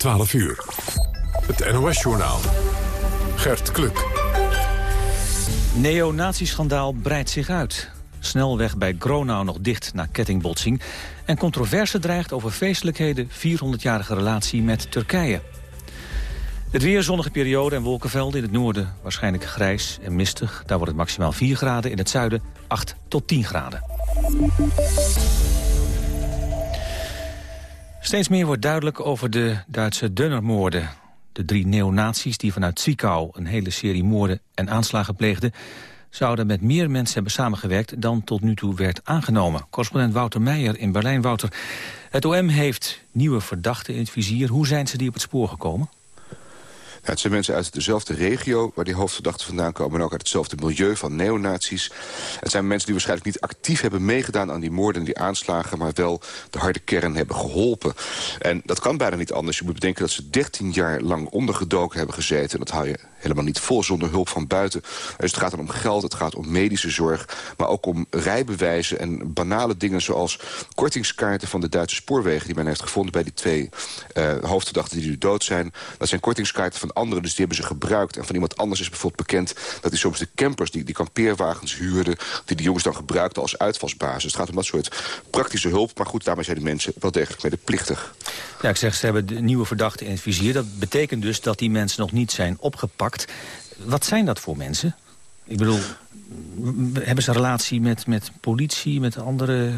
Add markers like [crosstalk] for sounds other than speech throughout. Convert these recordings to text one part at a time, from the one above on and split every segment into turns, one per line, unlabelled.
12 uur. Het NOS-journaal. Gert Kluk.
Neonazischandaal breidt zich uit. Snelweg bij Gronau nog dicht na kettingbotsing. En controverse dreigt over feestelijkheden 400-jarige relatie met Turkije. Het weer zonnige periode en wolkenvelden in het noorden. Waarschijnlijk grijs en mistig. Daar wordt het maximaal 4 graden. In het zuiden 8 tot 10 graden. Steeds meer wordt duidelijk over de Duitse Dunnermoorden. De drie neonazies die vanuit Zwickau een hele serie moorden en aanslagen pleegden... zouden met meer mensen hebben samengewerkt dan tot nu toe werd aangenomen. Correspondent Wouter Meijer in Berlijn. Wouter, het OM heeft nieuwe verdachten in het vizier. Hoe zijn ze die op het spoor gekomen?
Het zijn mensen uit dezelfde regio waar die hoofdverdachten vandaan komen... en ook uit hetzelfde milieu van neonazies. Het zijn mensen die waarschijnlijk niet actief hebben meegedaan... aan die moorden en die aanslagen, maar wel de harde kern hebben geholpen. En dat kan bijna niet anders. Je moet bedenken dat ze 13 jaar lang ondergedoken hebben gezeten. En dat hou je helemaal niet vol zonder hulp van buiten. Dus het gaat dan om geld, het gaat om medische zorg... maar ook om rijbewijzen en banale dingen zoals kortingskaarten van de Duitse spoorwegen... die men heeft gevonden bij die twee uh, hoofdverdachten die nu dood zijn. Dat zijn kortingskaarten van anderen, dus die hebben ze gebruikt. En van iemand anders is bijvoorbeeld bekend dat hij soms de campers... die, die kampeerwagens huurden, die de jongens dan gebruikten als uitvalsbasis. Het gaat om dat soort praktische hulp. Maar goed, daarmee zijn die mensen wel degelijk medeplichtig.
Ja, ik zeg, ze hebben de nieuwe verdachten in het vizier. Dat betekent dus dat die mensen nog niet zijn opgepakt. Wat zijn dat voor mensen? Ik bedoel, hebben ze een relatie met, met politie, met andere...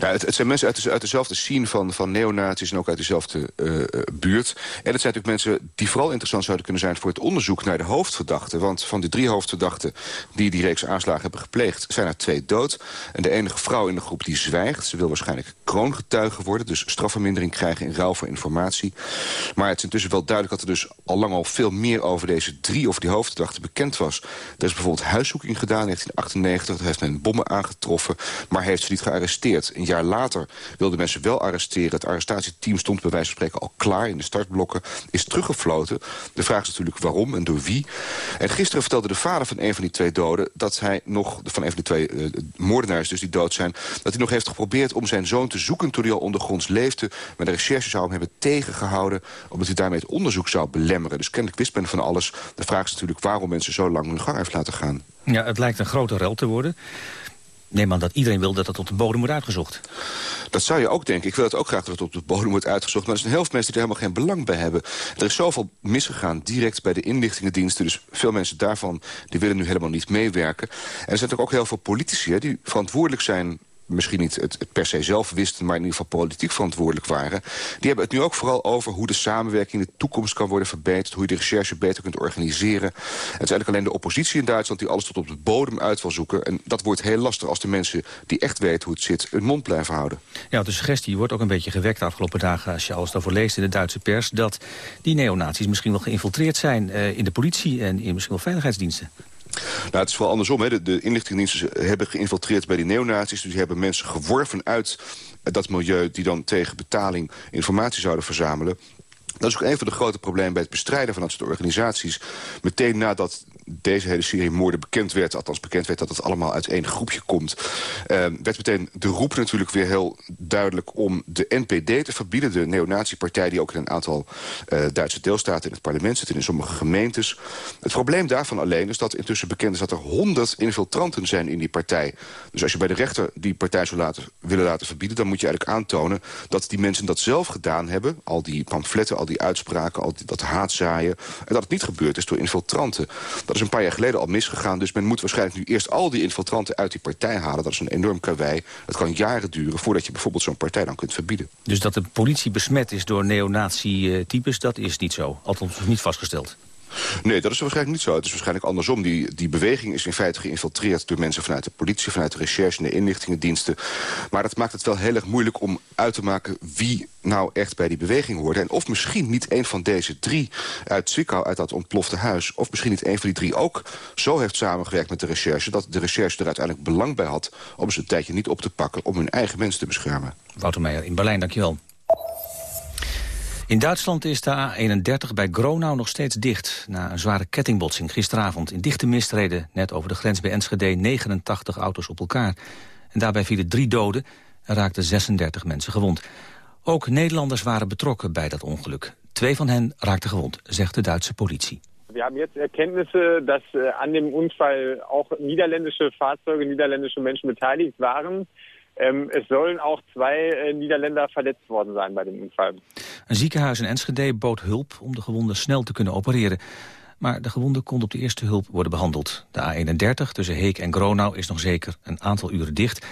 Ja, het, het, zijn mensen uit, uit dezelfde scene van, van neonazies en ook uit dezelfde uh, buurt. En het zijn natuurlijk mensen die vooral interessant zouden kunnen zijn... voor het onderzoek naar de hoofdverdachten. Want van de drie hoofdverdachten die die reeks aanslagen hebben gepleegd... zijn er twee dood. En de enige vrouw in de groep die zwijgt. Ze wil waarschijnlijk kroongetuige worden. Dus strafvermindering krijgen in ruil voor informatie. Maar het is intussen wel duidelijk dat er dus al lang al veel meer over deze drie... of die hoofdverdachten bekend was. Er is bijvoorbeeld huiszoeking gedaan 1998 heeft men bommen aangetroffen, maar heeft ze niet gearresteerd. Een jaar later wilden mensen wel arresteren. Het arrestatieteam stond bij wijze van spreken al klaar in de startblokken. Is teruggefloten. De vraag is natuurlijk waarom en door wie. En gisteren vertelde de vader van een van die twee doden... dat hij nog, van een van die twee uh, moordenaars dus die dood zijn... dat hij nog heeft geprobeerd om zijn zoon te zoeken... toen hij al ondergronds leefde. Maar de recherche zou hem hebben tegengehouden... omdat hij daarmee het onderzoek zou belemmeren. Dus kennelijk wist men van alles. De vraag is natuurlijk waarom mensen zo lang hun gang heeft laten gaan.
Ja, het lijkt een grote rel te worden. Neem aan dat iedereen wil dat het op de bodem wordt uitgezocht.
Dat zou je ook denken. Ik wil het ook graag dat het op de bodem wordt uitgezocht. Maar er is een helft mensen die er helemaal geen belang bij hebben. Er is zoveel misgegaan direct bij de inlichtingendiensten. Dus veel mensen daarvan die willen nu helemaal niet meewerken. En er zijn ook heel veel politici die verantwoordelijk zijn misschien niet het, per se zelf wisten... maar in ieder geval politiek verantwoordelijk waren... die hebben het nu ook vooral over hoe de samenwerking in de toekomst kan worden verbeterd... hoe je de recherche beter kunt organiseren. Het is eigenlijk alleen de oppositie in Duitsland die alles tot op de bodem uit wil zoeken. En dat wordt heel lastig als de mensen die echt weten hoe het zit... hun mond blijven houden.
Ja, de suggestie wordt ook een beetje gewekt de afgelopen dagen... als je alles daarvoor leest in de Duitse pers... dat die neonazies misschien wel geïnfiltreerd zijn uh, in de politie... en in misschien wel veiligheidsdiensten.
Nou, het is wel andersom. Hè. De, de inlichtingendiensten hebben geïnfiltreerd bij die neonazies. Dus die hebben mensen geworven uit dat milieu... die dan tegen betaling informatie zouden verzamelen. Dat is ook een van de grote problemen bij het bestrijden van dat soort organisaties. Meteen nadat deze hele serie moorden bekend werd... althans bekend werd dat het allemaal uit één groepje komt... Uh, werd meteen de roep natuurlijk weer heel duidelijk om de NPD te verbieden. De neonatiepartij die ook in een aantal uh, Duitse deelstaten in het parlement zit... en in sommige gemeentes. Het probleem daarvan alleen is dat intussen bekend is... dat er honderd infiltranten zijn in die partij. Dus als je bij de rechter die partij zou laten, willen laten verbieden... dan moet je eigenlijk aantonen dat die mensen dat zelf gedaan hebben. Al die pamfletten, al die uitspraken, al die, dat haatzaaien. En dat het niet gebeurd is door infiltranten. Is een paar jaar geleden al misgegaan. Dus men moet waarschijnlijk nu eerst al die infiltranten uit die partij halen. Dat is een enorm karwei. Het kan jaren duren voordat je bijvoorbeeld zo'n partij dan kunt verbieden.
Dus dat de politie besmet is door neonazi-types, dat is niet zo. Althans niet vastgesteld.
Nee, dat is waarschijnlijk niet zo. Het is waarschijnlijk andersom. Die, die beweging is in feite geïnfiltreerd door mensen vanuit de politie... vanuit de recherche en de inlichtingendiensten. Maar dat maakt het wel heel erg moeilijk om uit te maken... wie nou echt bij die beweging hoorde. En of misschien niet een van deze drie uit Zwickau, uit dat ontplofte huis... of misschien niet een van die drie ook zo heeft samengewerkt met de recherche... dat de recherche er uiteindelijk belang bij had om ze een tijdje niet op te pakken... om hun eigen mensen te beschermen.
Wouter Meijer in Berlijn, dankjewel. In Duitsland is de A31 bij Gronau nog steeds dicht... na een zware kettingbotsing gisteravond. In dichte mist reden net over de grens bij Enschede 89 auto's op elkaar. En daarbij vielen drie doden en raakten 36 mensen gewond. Ook Nederlanders waren betrokken bij dat ongeluk. Twee van hen raakten gewond, zegt de Duitse politie.
We hebben jetzt Erkenntnisse, dat äh, aan dem Unfall ook Niederländische Fahrzeuge, Niederländische mensen beteiligt waren. Ähm, es sollen auch zwei äh, Niederländer verletzt worden zijn bij de Unfall.
Een ziekenhuis in Enschede bood hulp om de gewonden snel te kunnen opereren. Maar de gewonde kon op de eerste hulp worden behandeld. De A31 tussen Heek en Gronau is nog zeker een aantal uren dicht...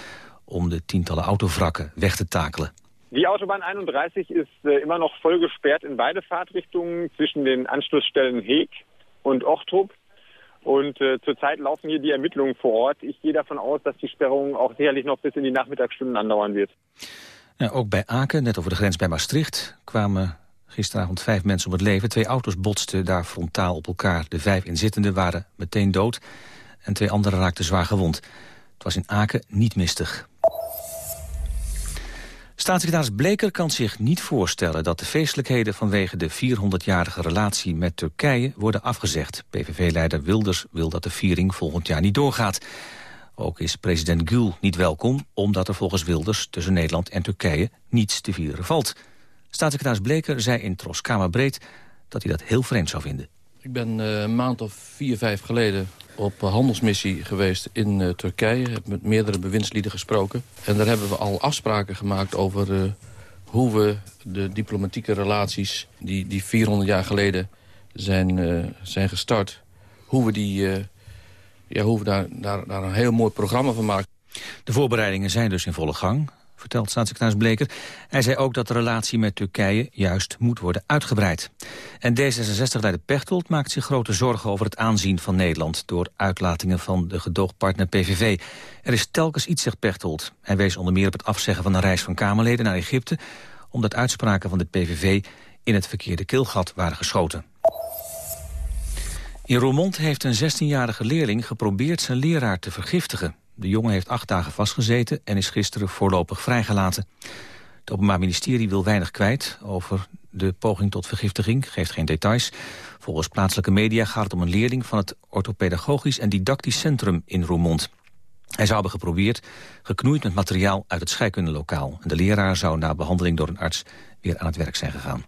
om de tientallen autovrakken weg te takelen.
Die Autobahn 31 is uh, immer nog voll gesperrt in beide Fahrtrichtungen zwischen den Anschlussstellen Heek und Ochtrup. Und äh, zurzeit laufen hier die Ermittlungen vor Ort. Ich gehe davon aus, dass die Sperrung auch sicherlich noch bis in die Nachmittagsstunden andauern wird.
Ja, ook bij Aken, net over de grens bij Maastricht, kwamen gisteravond vijf mensen om het leven. Twee auto's botsten daar frontaal op elkaar. De vijf inzittenden waren meteen dood en twee anderen raakten zwaar gewond. Het was in Aken niet mistig. Staatssecretaris Bleker kan zich niet voorstellen dat de feestelijkheden vanwege de 400-jarige relatie met Turkije worden afgezegd. PVV-leider Wilders wil dat de viering volgend jaar niet doorgaat. Ook is president Gül niet welkom, omdat er volgens Wilders tussen Nederland en Turkije niets te vieren valt. Staatssecretaris Bleker zei in Tros Kamerbreed dat hij dat heel vreemd zou vinden.
Ik ben uh, een maand of vier, vijf geleden op handelsmissie geweest in uh, Turkije. Heb met meerdere bewindslieden gesproken. En daar hebben we al afspraken gemaakt over uh, hoe we de diplomatieke relaties... die, die 400 jaar geleden zijn, zijn gestart... hoe we, die, ja, hoe we daar, daar, daar een heel mooi programma van maken.
De voorbereidingen zijn dus in volle gang vertelt staatssecretaris Bleker. Hij zei ook dat de relatie met Turkije juist moet worden uitgebreid. En D66-leider Pechtold maakt zich grote zorgen over het aanzien van Nederland... door uitlatingen van de gedoogpartner PVV. Er is telkens iets, zegt Pechtold. Hij wees onder meer op het afzeggen van een reis van Kamerleden naar Egypte... omdat uitspraken van de PVV in het verkeerde keelgat waren geschoten. In Roermond heeft een 16-jarige leerling geprobeerd zijn leraar te vergiftigen. De jongen heeft acht dagen vastgezeten en is gisteren voorlopig vrijgelaten. Het Openbaar Ministerie wil weinig kwijt over de poging tot vergiftiging, geeft geen details. Volgens plaatselijke media gaat het om een leerling van het Orthopedagogisch en Didactisch Centrum in Roermond. Hij zou hebben geprobeerd, geknoeid met materiaal uit het scheikundelokaal. En de leraar zou na behandeling door een arts weer aan het werk zijn gegaan.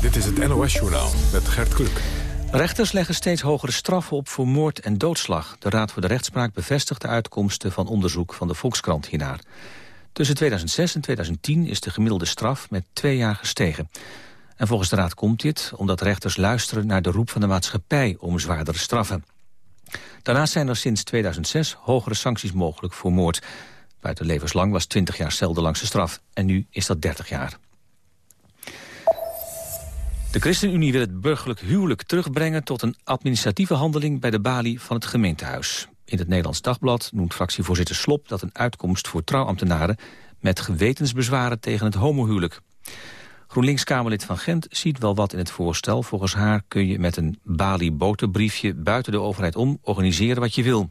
Dit is het NOS Journaal met Gert Kluk.
Rechters leggen steeds hogere straffen op voor moord en doodslag. De Raad voor de Rechtspraak bevestigt de uitkomsten van onderzoek van de Volkskrant hiernaar. Tussen 2006 en 2010 is de gemiddelde straf met twee jaar gestegen. En volgens de Raad komt dit omdat rechters luisteren naar de roep van de maatschappij om zwaardere straffen. Daarnaast zijn er sinds 2006 hogere sancties mogelijk voor moord. Buiten levenslang was 20 jaar cel de langste straf en nu is dat 30 jaar. De ChristenUnie wil het burgerlijk huwelijk terugbrengen... tot een administratieve handeling bij de balie van het gemeentehuis. In het Nederlands Dagblad noemt fractievoorzitter Slop... dat een uitkomst voor trouwambtenaren... met gewetensbezwaren tegen het homohuwelijk. GroenLinks-Kamerlid van Gent ziet wel wat in het voorstel. Volgens haar kun je met een balie-boterbriefje buiten de overheid om... organiseren wat je wil.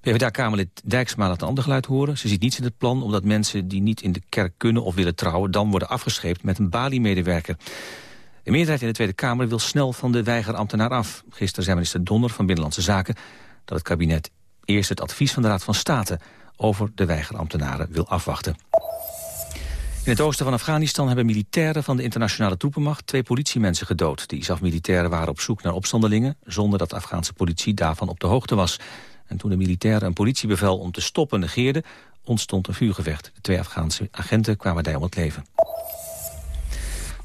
PvdA-Kamerlid Dijksma laat een ander geluid horen. Ze ziet niets in het plan omdat mensen die niet in de kerk kunnen of willen trouwen... dan worden afgescheept met een balie-medewerker. De meerderheid in de Tweede Kamer wil snel van de weigerambtenaar af. Gisteren zei minister Donner van Binnenlandse Zaken... dat het kabinet eerst het advies van de Raad van State... over de weigerambtenaren wil afwachten. In het oosten van Afghanistan hebben militairen van de internationale troepenmacht twee politiemensen gedood. De ISAF-militairen waren op zoek naar opstandelingen zonder dat de Afghaanse politie daarvan op de hoogte was. En toen de militairen een politiebevel om te stoppen negeerden, ontstond een vuurgevecht. De twee Afghaanse agenten kwamen daar om het leven.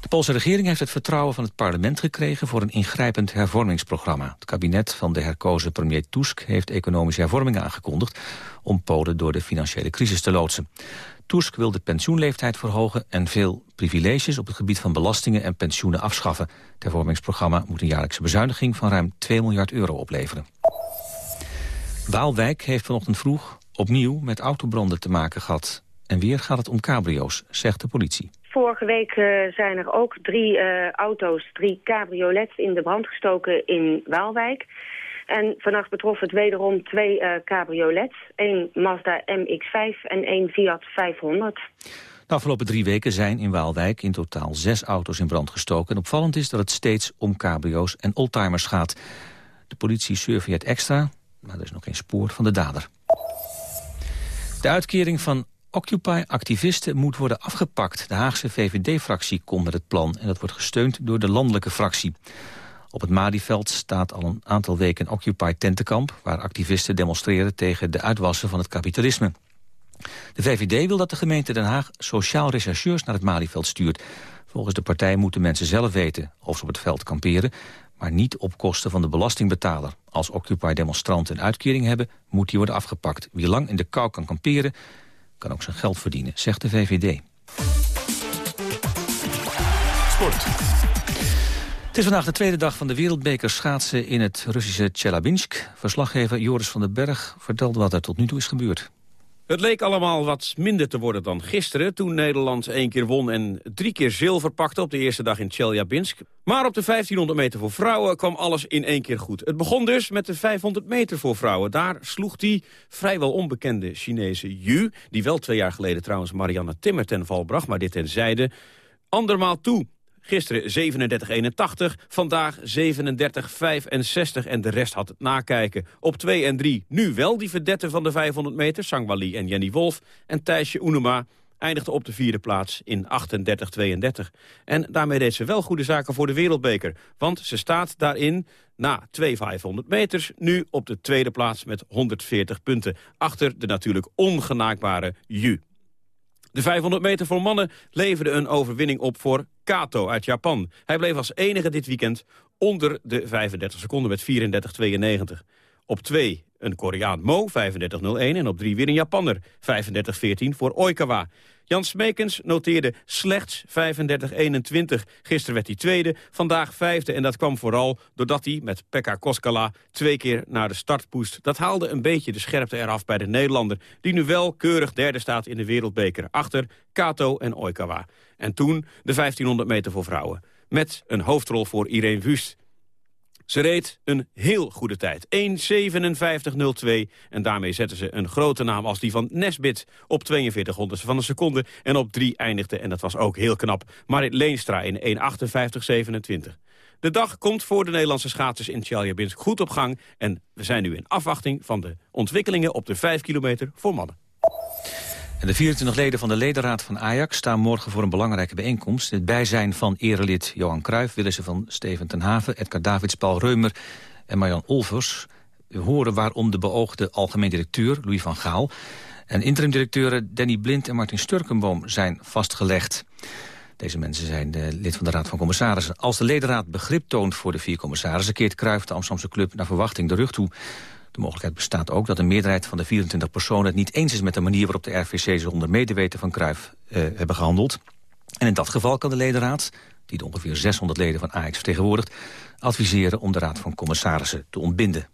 De Poolse regering heeft het vertrouwen van het parlement gekregen voor een ingrijpend hervormingsprogramma. Het kabinet van de herkozen premier Tusk heeft economische hervormingen aangekondigd om Polen door de financiële crisis te loodsen. Tusk wil de pensioenleeftijd verhogen en veel privileges op het gebied van belastingen en pensioenen afschaffen. Het hervormingsprogramma moet een jaarlijkse bezuiniging van ruim 2 miljard euro opleveren. Waalwijk heeft vanochtend vroeg opnieuw met autobranden te maken gehad. En weer gaat het om cabrio's, zegt de politie.
Vorige week uh, zijn er ook drie uh, auto's, drie cabriolets in de brand gestoken in Waalwijk. En vannacht betrof het wederom twee uh, cabriolets. Eén Mazda MX-5 en één Fiat 500.
De afgelopen drie weken zijn in Waalwijk in totaal zes auto's in brand gestoken. En opvallend is dat het steeds om cabrio's en oldtimers gaat. De politie surveilleert extra, maar er is nog geen spoor van de dader. De uitkering van Occupy-activisten moet worden afgepakt. De Haagse VVD-fractie komt met het plan en dat wordt gesteund door de landelijke fractie. Op het Madieveld staat al een aantal weken een Occupy-tentenkamp... waar activisten demonstreren tegen de uitwassen van het kapitalisme. De VVD wil dat de gemeente Den Haag sociaal rechercheurs naar het Malieveld stuurt. Volgens de partij moeten mensen zelf weten of ze op het veld kamperen maar niet op kosten van de belastingbetaler. Als Occupy-demonstranten een uitkering hebben, moet die worden afgepakt. Wie lang in de kou kan kamperen, kan ook zijn geld verdienen, zegt de VVD.
Sport.
Het is vandaag de tweede dag van de wereldbeker schaatsen in het Russische Tjelabinsk. Verslaggever Joris van den Berg vertelt wat er tot nu toe is gebeurd.
Het leek allemaal wat minder te worden dan gisteren... toen Nederland één keer won en drie keer zilver pakte op de eerste dag in Chelyabinsk. Maar op de 1500 meter voor vrouwen kwam alles in één keer goed. Het begon dus met de 500 meter voor vrouwen. Daar sloeg die vrijwel onbekende Chinese Yu... die wel twee jaar geleden trouwens Marianne Timmer ten val bracht... maar dit tenzijde, andermaal toe. Gisteren 37,81, vandaag 37,65 en de rest had het nakijken. Op 2 en 3 nu wel die verdette van de 500 meter, Sangwali en Jenny Wolf. En Thijsje Oenema eindigde op de vierde plaats in 38-32. En daarmee deed ze wel goede zaken voor de wereldbeker. Want ze staat daarin, na twee 500 meters, nu op de tweede plaats met 140 punten. Achter de natuurlijk ongenaakbare Yu. De 500 meter voor mannen leverde een overwinning op voor Kato uit Japan. Hij bleef als enige dit weekend onder de 35 seconden met 34,92. Op 2 een Koreaan Mo, 35.01. En op 3 weer een Japanner, 35.14 voor Oikawa. Jan Smekens noteerde slechts 35-21. Gisteren werd hij tweede, vandaag vijfde. En dat kwam vooral doordat hij met Pekka Koskala twee keer naar de start poest. Dat haalde een beetje de scherpte eraf bij de Nederlander... die nu wel keurig derde staat in de wereldbeker. Achter Kato en Oikawa. En toen de 1500 meter voor vrouwen. Met een hoofdrol voor Irene Wust. Ze reed een heel goede tijd. 1.57.02. En daarmee zetten ze een grote naam als die van Nesbit op 42 honderdste van een seconde. En op 3 eindigde, en dat was ook heel knap, Marit Leenstra in 1.58.27. De dag komt voor de Nederlandse schaatsers in Tjeljabinsk goed op gang. En we zijn nu in afwachting van de ontwikkelingen op de 5 kilometer voor mannen.
De 24 leden van de ledenraad van Ajax staan morgen voor een belangrijke bijeenkomst. Het bijzijn van erelid Johan Cruijff willen van Steven ten Haven, Edgar Davids, Paul Reumer en Marjan Olvers. Horen waarom de beoogde algemeen directeur, Louis van Gaal... en interim-directeuren Danny Blind en Martin Sturkenboom zijn vastgelegd. Deze mensen zijn de lid van de Raad van Commissarissen. Als de ledenraad begrip toont voor de vier commissarissen... keert Cruijff de Amsterdamse club naar verwachting de rug toe. De mogelijkheid bestaat ook dat een meerderheid van de 24 personen... het niet eens is met de manier waarop de RVC zonder medeweten van Cruijff eh, hebben gehandeld. En in dat geval kan de ledenraad, die de ongeveer 600 leden van Ajax vertegenwoordigt... adviseren om de Raad van Commissarissen te ontbinden.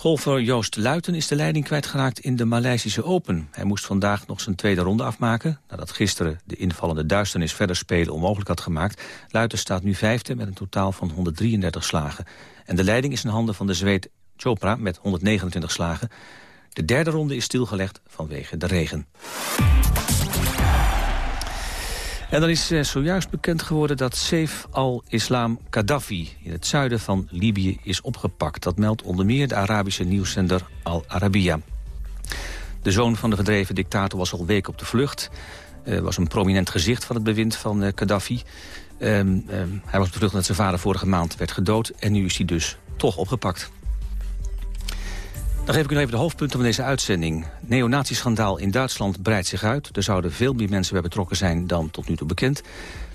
Golfer Joost Luiten is de leiding kwijtgeraakt in de Maleisische Open. Hij moest vandaag nog zijn tweede ronde afmaken... nadat gisteren de invallende duisternis verder spelen onmogelijk had gemaakt. Luiten staat nu vijfde met een totaal van 133 slagen. En de leiding is in handen van de Zweed Chopra met 129 slagen. De derde ronde is stilgelegd vanwege de regen. En dan is eh, zojuist bekend geworden dat Saif al-Islam Gaddafi... in het zuiden van Libië is opgepakt. Dat meldt onder meer de Arabische nieuwszender Al Arabiya. De zoon van de verdreven dictator was al weken op de vlucht. Uh, was een prominent gezicht van het bewind van uh, Gaddafi. Um, um, hij was op omdat zijn vader vorige maand werd gedood... en nu is hij dus toch opgepakt. Dan geef ik u even de hoofdpunten van deze uitzending. Neonatieschandaal in Duitsland breidt zich uit. Er zouden veel meer mensen bij betrokken zijn dan tot nu toe bekend.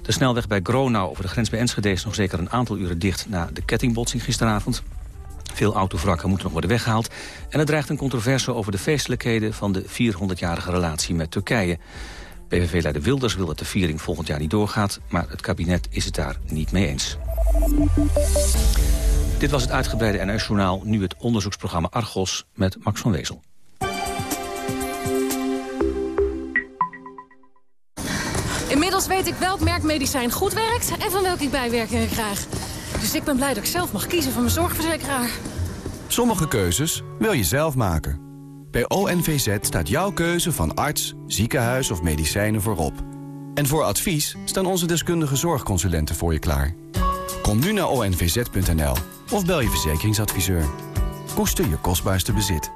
De snelweg bij Gronau over de grens bij Enschede is nog zeker een aantal uren dicht... na de kettingbotsing gisteravond. Veel autovrakken moeten nog worden weggehaald. En er dreigt een controverse over de feestelijkheden... van de 400-jarige relatie met Turkije. PVV-leider Wilders wil dat de viering volgend jaar niet doorgaat... maar het kabinet is het daar niet mee eens. Dit was het uitgebreide NS-journaal. Nu het onderzoeksprogramma Argos met Max van Wezel.
Inmiddels weet ik welk merk medicijn goed werkt en van welke ik bijwerkingen krijg. Dus ik ben blij dat ik zelf mag kiezen van mijn zorgverzekeraar.
Sommige keuzes wil je zelf maken. Bij ONVZ staat jouw keuze van arts, ziekenhuis of medicijnen voorop. En voor advies staan onze deskundige zorgconsulenten voor je klaar. Kom nu naar onvz.nl of bel je verzekeringsadviseur. Koester je kostbaarste bezit.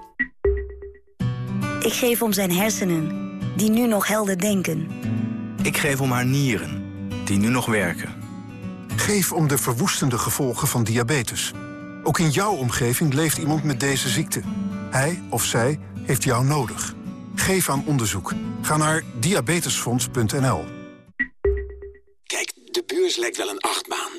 Ik geef om zijn hersenen, die nu nog helder denken.
Ik geef om haar nieren, die nu nog werken.
Geef om de verwoestende gevolgen van diabetes. Ook in jouw omgeving leeft iemand met deze ziekte. Hij of zij heeft jou nodig. Geef aan onderzoek. Ga naar diabetesfonds.nl.
Kijk, de beurs lijkt wel een achtbaan.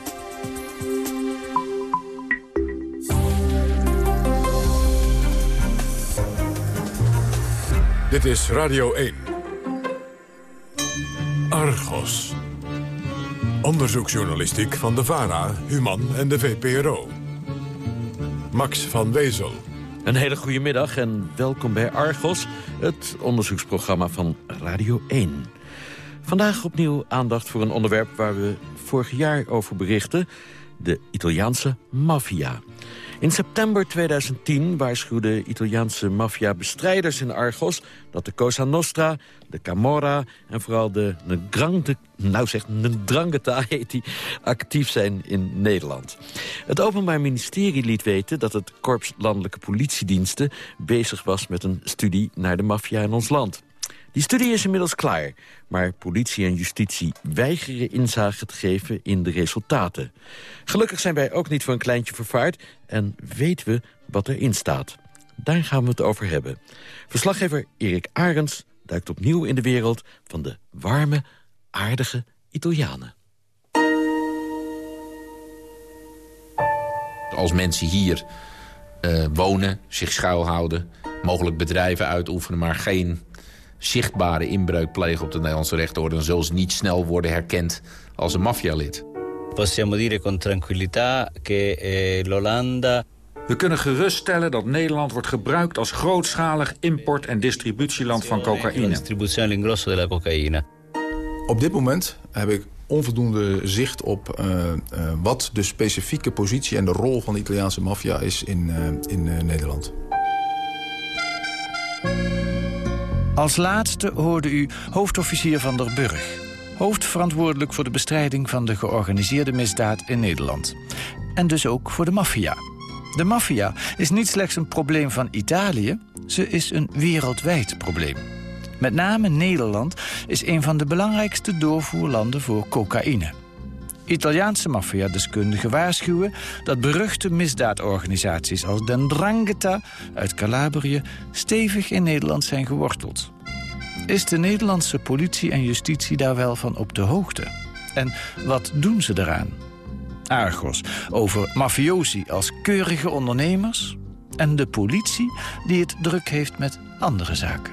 Dit is Radio 1. Argos. Onderzoeksjournalistiek van de VARA, Human en de VPRO. Max van Wezel.
Een hele goede middag en welkom bij Argos, het onderzoeksprogramma van Radio 1. Vandaag opnieuw aandacht voor een onderwerp waar we vorig jaar over berichten. De Italiaanse maffia. In september 2010 waarschuwden Italiaanse maffia-bestrijders in Argos... dat de Cosa Nostra, de Camorra en vooral de Ndrangheta, nou heet actief zijn in Nederland. Het Openbaar Ministerie liet weten dat het Korps Landelijke Politiediensten... bezig was met een studie naar de maffia in ons land. Die studie is inmiddels klaar, maar politie en justitie weigeren inzage te geven in de resultaten. Gelukkig zijn wij ook niet voor een kleintje vervaard en weten we wat erin staat. Daar gaan we het over hebben. Verslaggever Erik Arends duikt opnieuw in de wereld van de warme, aardige Italianen.
Als mensen hier uh, wonen, zich schuilhouden, mogelijk bedrijven uitoefenen... maar geen zichtbare inbreuk plegen op de Nederlandse rechtsorde... dan zullen ze niet snel worden herkend als een maffialid.
Possiamo dire con tranquillità che eh, l'Olanda...
We kunnen geruststellen dat Nederland wordt gebruikt als grootschalig import- en distributieland van cocaïne.
Op dit moment heb ik onvoldoende zicht op uh, uh, wat de specifieke positie en de rol van de Italiaanse maffia is in, uh, in Nederland.
Als laatste hoorde u hoofdofficier van der Burg. Hoofdverantwoordelijk voor de bestrijding van de georganiseerde misdaad in Nederland. En dus ook voor de maffia. De maffia is niet slechts een probleem van Italië, ze is een wereldwijd probleem. Met name Nederland is een van de belangrijkste doorvoerlanden voor cocaïne. Italiaanse maffia-deskundigen waarschuwen dat beruchte misdaadorganisaties als de Ndrangheta uit Calabrië stevig in Nederland zijn geworteld. Is de Nederlandse politie en justitie daar wel van op de hoogte? En wat doen ze eraan? Argos over mafiosi als keurige ondernemers en de politie die het druk heeft met andere zaken.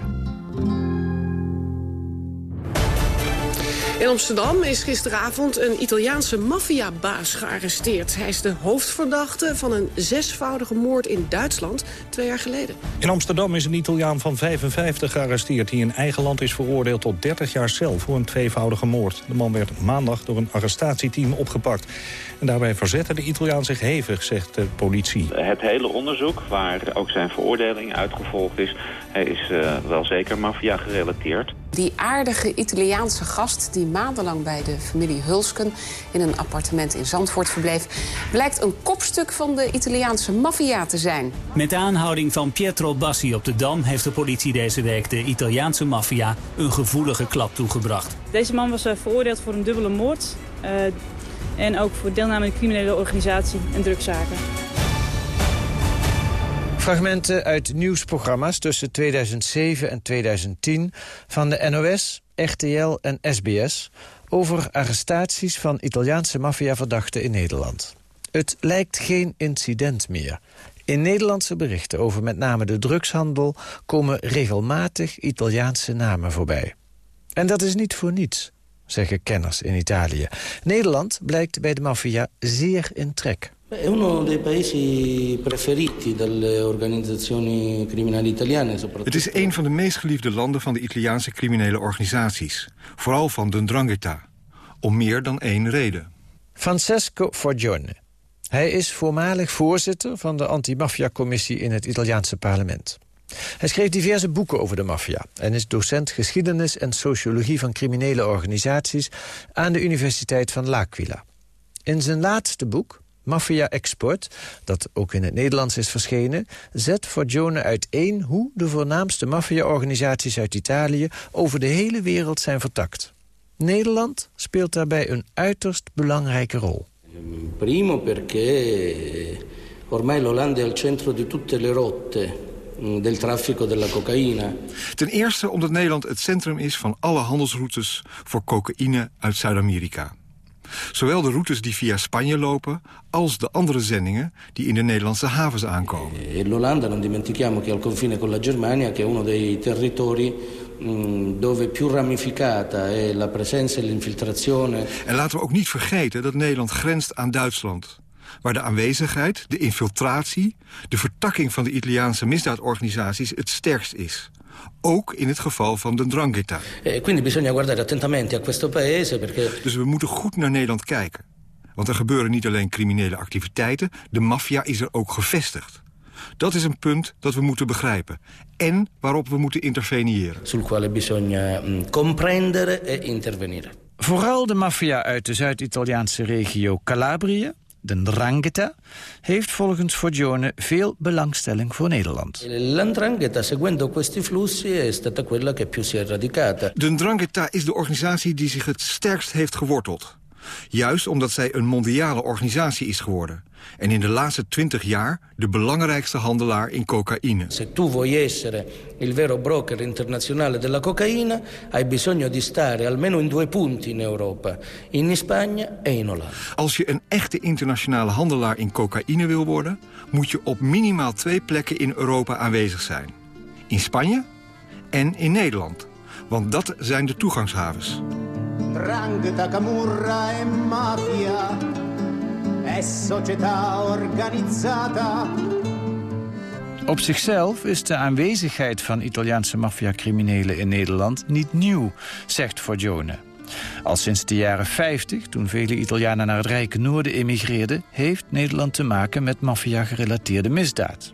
In Amsterdam is gisteravond een Italiaanse maffiabaas gearresteerd. Hij is de hoofdverdachte van een zesvoudige moord in Duitsland twee jaar geleden.
In Amsterdam is een Italiaan van 55 gearresteerd... die in eigen land is veroordeeld tot 30 jaar cel voor een tweevoudige moord. De man werd maandag door een arrestatieteam opgepakt. En daarbij verzette de Italiaan zich hevig, zegt de politie.
Het hele onderzoek, waar ook zijn veroordeling uitgevolgd is... hij is uh, wel zeker maffia gerelateerd.
Die aardige Italiaanse gast die maandenlang bij de familie Hulsken... in een appartement in Zandvoort verbleef... blijkt een kopstuk van de Italiaanse maffia te zijn.
Met de aanhouding van Pietro Bassi op de Dam... heeft de politie deze week de Italiaanse maffia een gevoelige klap toegebracht.
Deze man was uh, veroordeeld voor een dubbele moord... Uh, en ook voor deelname aan een criminele organisatie en drugszaken.
Fragmenten uit nieuwsprogramma's tussen 2007 en 2010 van de NOS, RTL en SBS... over arrestaties van Italiaanse maffiaverdachten in Nederland. Het lijkt geen incident meer. In Nederlandse berichten over met name de drugshandel... komen regelmatig Italiaanse namen voorbij. En dat is niet voor niets zeggen kenners in Italië. Nederland blijkt bij de maffia zeer in trek.
È uno dei paesi preferiti dalle organizzazioni criminali italiane.
Het is een van de meest geliefde landen van de Italiaanse criminele organisaties. Vooral van de 'Ndrangheta. Om meer dan één reden.
Francesco Forgione. Hij is voormalig voorzitter van de antimafia-commissie in het Italiaanse parlement. Hij schreef diverse boeken over de maffia... en is docent geschiedenis en sociologie van criminele organisaties... aan de Universiteit van L'Aquila. In zijn laatste boek, Mafia Export, dat ook in het Nederlands is verschenen... zet Forgione uiteen hoe de voornaamste maffia-organisaties uit Italië... over de hele wereld zijn vertakt. Nederland speelt daarbij een uiterst belangrijke rol.
Primo perché ormai l'Olanda è al centro di tutte le rotte del traffico della cocaïna.
Ten eerste omdat Nederland het centrum is van alle handelsroutes voor cocaïne uit Zuid-Amerika. Zowel de routes die via Spanje lopen... als de andere zendingen die in de Nederlandse havens aankomen.
E l'Olanda, non dimentichiamo che al confine con la Germania... che è uno dei territori mm, dove più ramificata è la presenza e l'infiltrazione...
En laten we ook niet vergeten dat Nederland grenst aan Duitsland waar de aanwezigheid, de infiltratie... de vertakking van de Italiaanse misdaadorganisaties het sterkst is. Ook in het geval van de Drangheta.
E quindi bisogna guardare attentamente a questo paese perché...
Dus we moeten goed naar Nederland kijken. Want er gebeuren niet alleen criminele activiteiten... de maffia is er ook gevestigd. Dat is een punt dat we moeten begrijpen. En waarop we moeten interveneren.
Sul quale bisogna mm, comprendere e intervenire.
Vooral de maffia uit de Zuid-Italiaanse regio Calabrië de Ndrangheta, heeft volgens Forgione veel belangstelling voor Nederland.
L'Ndrangheta, seguendo questi flussi, è stata quella che più si è radicata.
De Ndrangheta is de organisatie die zich het sterkst heeft geworteld. Juist omdat zij een mondiale organisatie is geworden. En in de laatste twintig jaar de belangrijkste handelaar in cocaïne.
Se tu vuoi essere il vero broker internazionale della cocaïna... hai bisogno di stare almeno in due punti in Europa. In Spagna e in Olanda.
Als je een echte internationale handelaar in cocaïne wil worden... moet je op minimaal twee plekken in Europa aanwezig zijn. In Spanje en in Nederland. Want dat zijn de toegangshavens.
Drangheta, camurra e mafia è società organizzata.
Op zichzelf is de aanwezigheid van Italiaanse maffiacriminelen in Nederland niet nieuw, zegt Forgione. Al sinds de jaren 50, toen vele Italianen naar het rijke noorden emigreerden... heeft Nederland te maken met maffia-gerelateerde misdaad.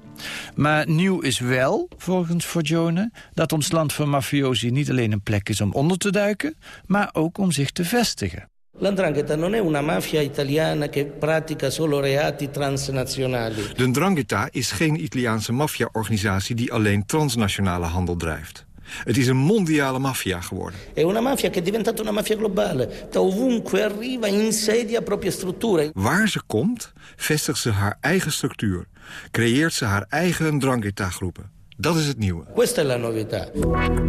Maar nieuw is wel, volgens Forgione, dat ons land voor mafiosi niet alleen een plek is om onder te duiken, maar ook om zich te vestigen.
L'Andrangheta non è una mafia italiana che pratica solo reati transnazionali.
De Ndrangheta is geen Italiaanse maffia-organisatie die alleen transnationale handel drijft. Het is een mondiale maffia geworden.
È una mafia che è diventata una mafia globale. Da ovunque arriva insedia proprie strutture.
Waar ze komt, vestigt ze haar eigen structuur. Creëert ze haar eigen Ndrangheta-groepen. Dat is het nieuwe.
Questa è la novità.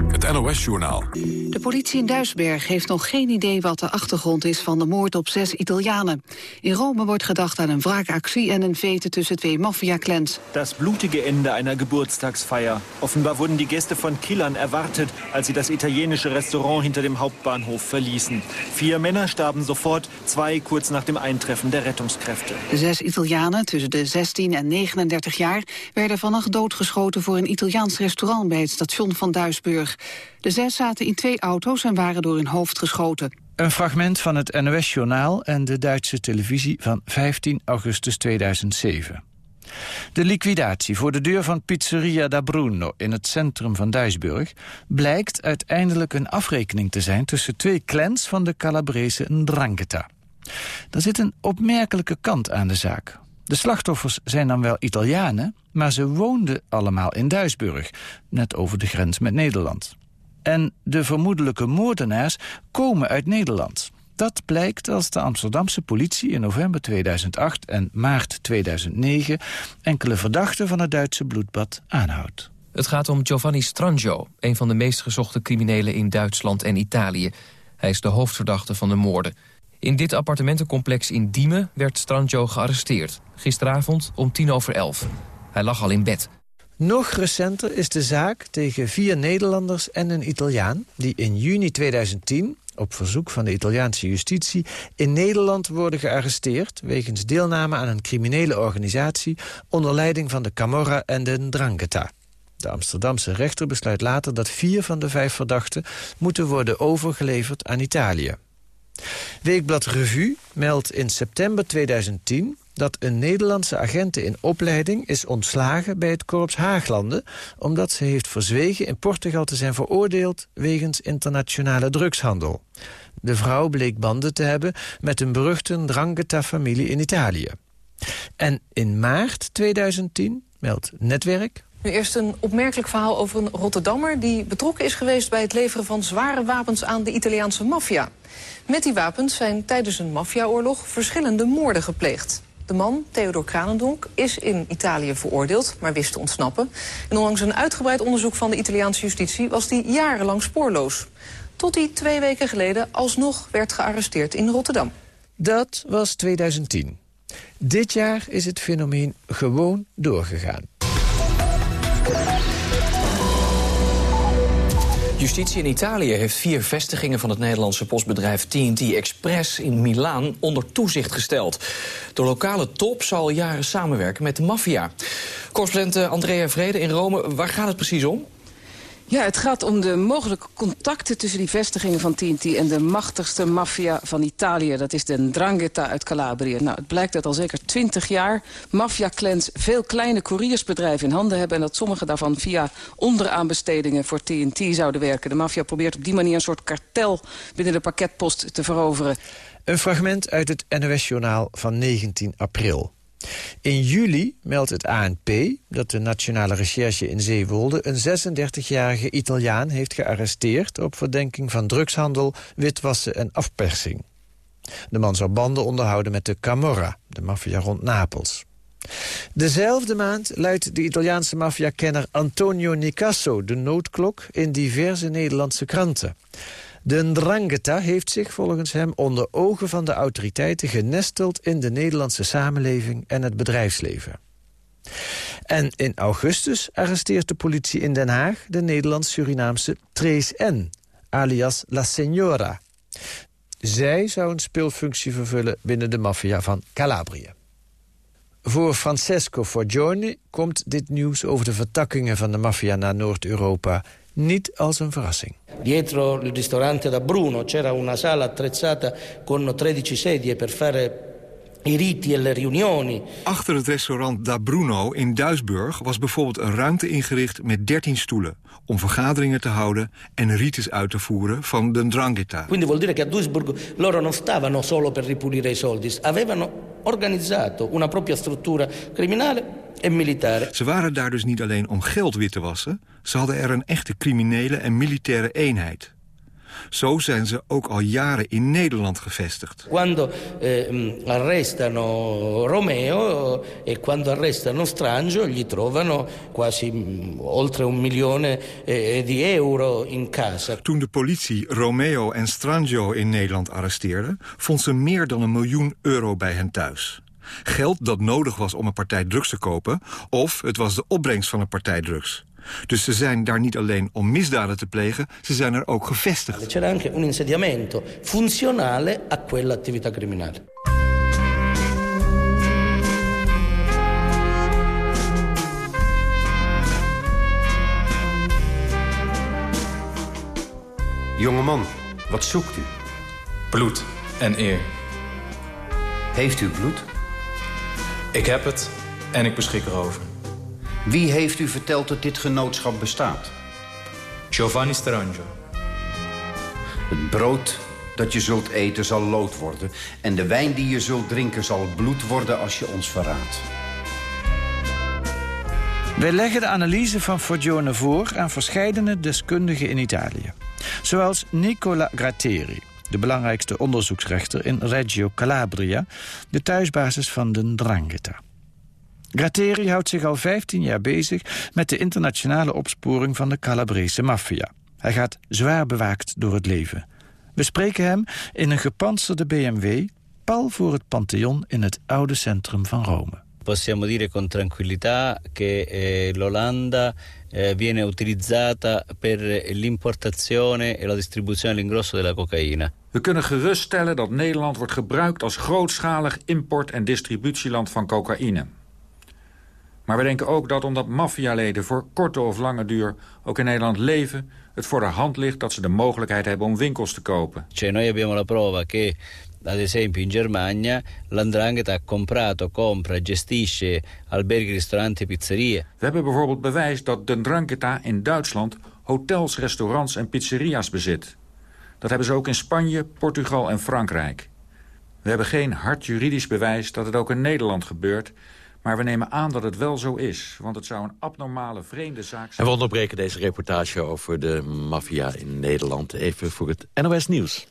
Het NOS-journaal.
De politie in Duisberg heeft nog geen idee wat de achtergrond is van de moord op zes Italianen. In Rome wordt gedacht aan een wraakactie en een vete tussen twee maffiaclans.
Das blutige Ende einer Geburtstagsfeier. Offenbar wurden die Gäste von Killern erwartet, als sie das italienische Restaurant hinter dem Hauptbahnhof verließen. Vier Männer starben sofort, zwei kurz nach dem Eintreffen der Rettungskräfte.
De zes Italianen tussen de 16 en 39 jaar werden vannacht doodgeschoten voor een Italiaans restaurant bij het station van Duisburg. De zes zaten in twee auto's en waren door hun hoofd geschoten.
Een fragment van het NOS-journaal en de Duitse televisie van 15 augustus 2007. De liquidatie voor de deur van Pizzeria da Bruno in het centrum van Duisburg... blijkt uiteindelijk een afrekening te zijn tussen twee clans van de Calabrese Ndrangheta. Er zit een opmerkelijke kant aan de zaak. De slachtoffers zijn dan wel Italianen, maar ze woonden allemaal in Duisburg, net over de grens met Nederland. En de vermoedelijke moordenaars komen uit Nederland. Dat blijkt als de Amsterdamse politie in november 2008 en maart 2009 enkele verdachten van het Duitse bloedbad aanhoudt.
Het gaat om Giovanni Strangio, een van de meest gezochte criminelen in Duitsland en Italië. Hij is de hoofdverdachte van de moorden. In dit appartementencomplex in Diemen werd Strangio gearresteerd. Gisteravond om tien over elf. Hij lag al in bed.
Nog recenter is de zaak tegen vier Nederlanders en een Italiaan... die in juni 2010 op verzoek van de Italiaanse justitie... in Nederland worden gearresteerd... wegens deelname aan een criminele organisatie... onder leiding van de Camorra en de Ndrangheta. De Amsterdamse rechter besluit later dat vier van de vijf verdachten... moeten worden overgeleverd aan Italië. Weekblad Revue meldt in september 2010 dat een Nederlandse agent in opleiding is ontslagen bij het korps Haaglanden... omdat ze heeft verzwegen in Portugal te zijn veroordeeld wegens internationale drugshandel. De vrouw bleek banden te hebben met een beruchte Drangheta-familie in Italië. En in maart 2010 meldt Netwerk...
Nu eerst een opmerkelijk verhaal over een Rotterdammer... die betrokken is geweest bij het leveren van zware wapens aan de Italiaanse maffia. Met die wapens zijn tijdens een maffiaoorlog verschillende moorden gepleegd. De man, Theodor Kranendonk, is in Italië veroordeeld, maar wist te ontsnappen. En ondanks een uitgebreid onderzoek van de Italiaanse justitie... was hij jarenlang spoorloos. Tot hij twee weken geleden alsnog werd gearresteerd in Rotterdam.
Dat was 2010. Dit jaar is het fenomeen gewoon doorgegaan.
Justitie in Italië heeft vier vestigingen van het Nederlandse postbedrijf TNT Express in Milaan onder toezicht gesteld. De lokale top zal al jaren samenwerken met de maffia. Correspondent eh, Andrea Vrede in Rome, waar gaat het precies om?
Ja, het gaat om de mogelijke contacten tussen die vestigingen van TNT... en de machtigste maffia van Italië. Dat is de Ndrangheta uit Calabrië. Nou, het blijkt dat al zeker twintig jaar maffia-clans... veel kleine couriersbedrijven in handen hebben... en dat sommige daarvan via onderaanbestedingen voor TNT zouden werken. De maffia probeert op die manier een soort kartel binnen de pakketpost te veroveren.
Een fragment uit het NOS-journaal van 19 april. In juli meldt het ANP dat de Nationale Recherche in Zeewolde... een 36-jarige Italiaan heeft gearresteerd... op verdenking van drugshandel, witwassen en afpersing. De man zou banden onderhouden met de Camorra, de maffia rond Napels. Dezelfde maand luidt de Italiaanse maffiakenner Antonio Nicasso de noodklok in diverse Nederlandse kranten. De Ndrangheta heeft zich volgens hem onder ogen van de autoriteiten genesteld in de Nederlandse samenleving en het bedrijfsleven. En in augustus arresteert de politie in Den Haag de Nederlands-Surinaamse Trace N, alias La Signora. Zij zou een speelfunctie vervullen binnen de maffia van Calabrië. Voor Francesco Forgione komt dit nieuws over de vertakkingen van de maffia naar Noord-Europa niet als een verrassing.
Dietro il ristorante da Bruno c'era una sala attrezzata con 13 sedie per fare i riti e le riunioni.
Achter het restaurant Da Bruno in Duisburg was bijvoorbeeld een ruimte ingericht met 13 stoelen om vergaderingen te houden en rites uit te voeren van de Ndrangheta.
Quindi vuol dire che a Duisburg loro non stavano solo per ripulire i soldi, avevano organizzato una propria struttura criminale en militaire.
Ze waren daar dus niet alleen om geld wit te wassen, ze hadden er een echte criminele en militaire eenheid. Zo zijn ze ook al jaren in Nederland gevestigd.
Quando eh, arrestano Romeo e quando arrestano Strangio gli trovano quasi oltre un milione eh, di euro in casa.
Toen de politie Romeo en Strangio in Nederland arresteerde... vond ze meer dan een miljoen euro bij hen thuis. Geld dat nodig was om een partij drugs te kopen... of het was de opbrengst van een partij drugs. Dus ze zijn daar niet alleen om misdaden te plegen, ze zijn er ook gevestigd.
C'era anche un insediamento funzionale a quell'attività criminale.
Jongeman, wat zoekt u?
Bloed en eer.
Heeft u bloed?
Ik heb het en ik beschik erover.
Wie heeft u verteld dat dit genootschap bestaat?
Giovanni Strangio.
Het brood dat je zult eten zal lood worden... en de wijn die je zult drinken zal bloed worden als je ons verraadt.
Wij leggen de analyse van Forgione voor aan verscheidene deskundigen in Italië. Zoals Nicola Gratteri, de belangrijkste onderzoeksrechter in Reggio Calabria... de thuisbasis van de Ndrangheta. Gratteri houdt zich al 15 jaar bezig met de internationale opsporing van de Calabrese maffia. Hij gaat zwaar bewaakt door het leven. We spreken hem in een gepantserde BMW, pal voor het Pantheon in het oude centrum van Rome.
possiamo dire con tranquillità che eh, l'Olanda eh, viene utilizzata per l'importazione e la distribuzione all'ingrosso della cocaïna.
We kunnen geruststellen dat Nederland wordt gebruikt als grootschalig import- en distributieland van cocaïne. Maar we denken ook dat omdat maffialeden voor korte of lange duur ook in Nederland leven... het voor de hand ligt dat ze de mogelijkheid hebben om winkels te kopen.
Cioè noi abbiamo la prova che ad esempio in Germania l'andrangheta ha comprato, compra, gestisce alberghi, ristoranti e pizzerie.
We hebben bijvoorbeeld bewijs dat de Ndrangheta in Duitsland hotels, restaurants en pizzeria's bezit. Dat hebben ze ook in Spanje, Portugal en Frankrijk. We hebben geen hard juridisch bewijs dat het ook in Nederland gebeurt... maar we nemen aan dat het wel zo is, want het zou een abnormale, vreemde zaak zijn.
En we onderbreken deze reportage over de maffia in Nederland even voor het NOS Nieuws.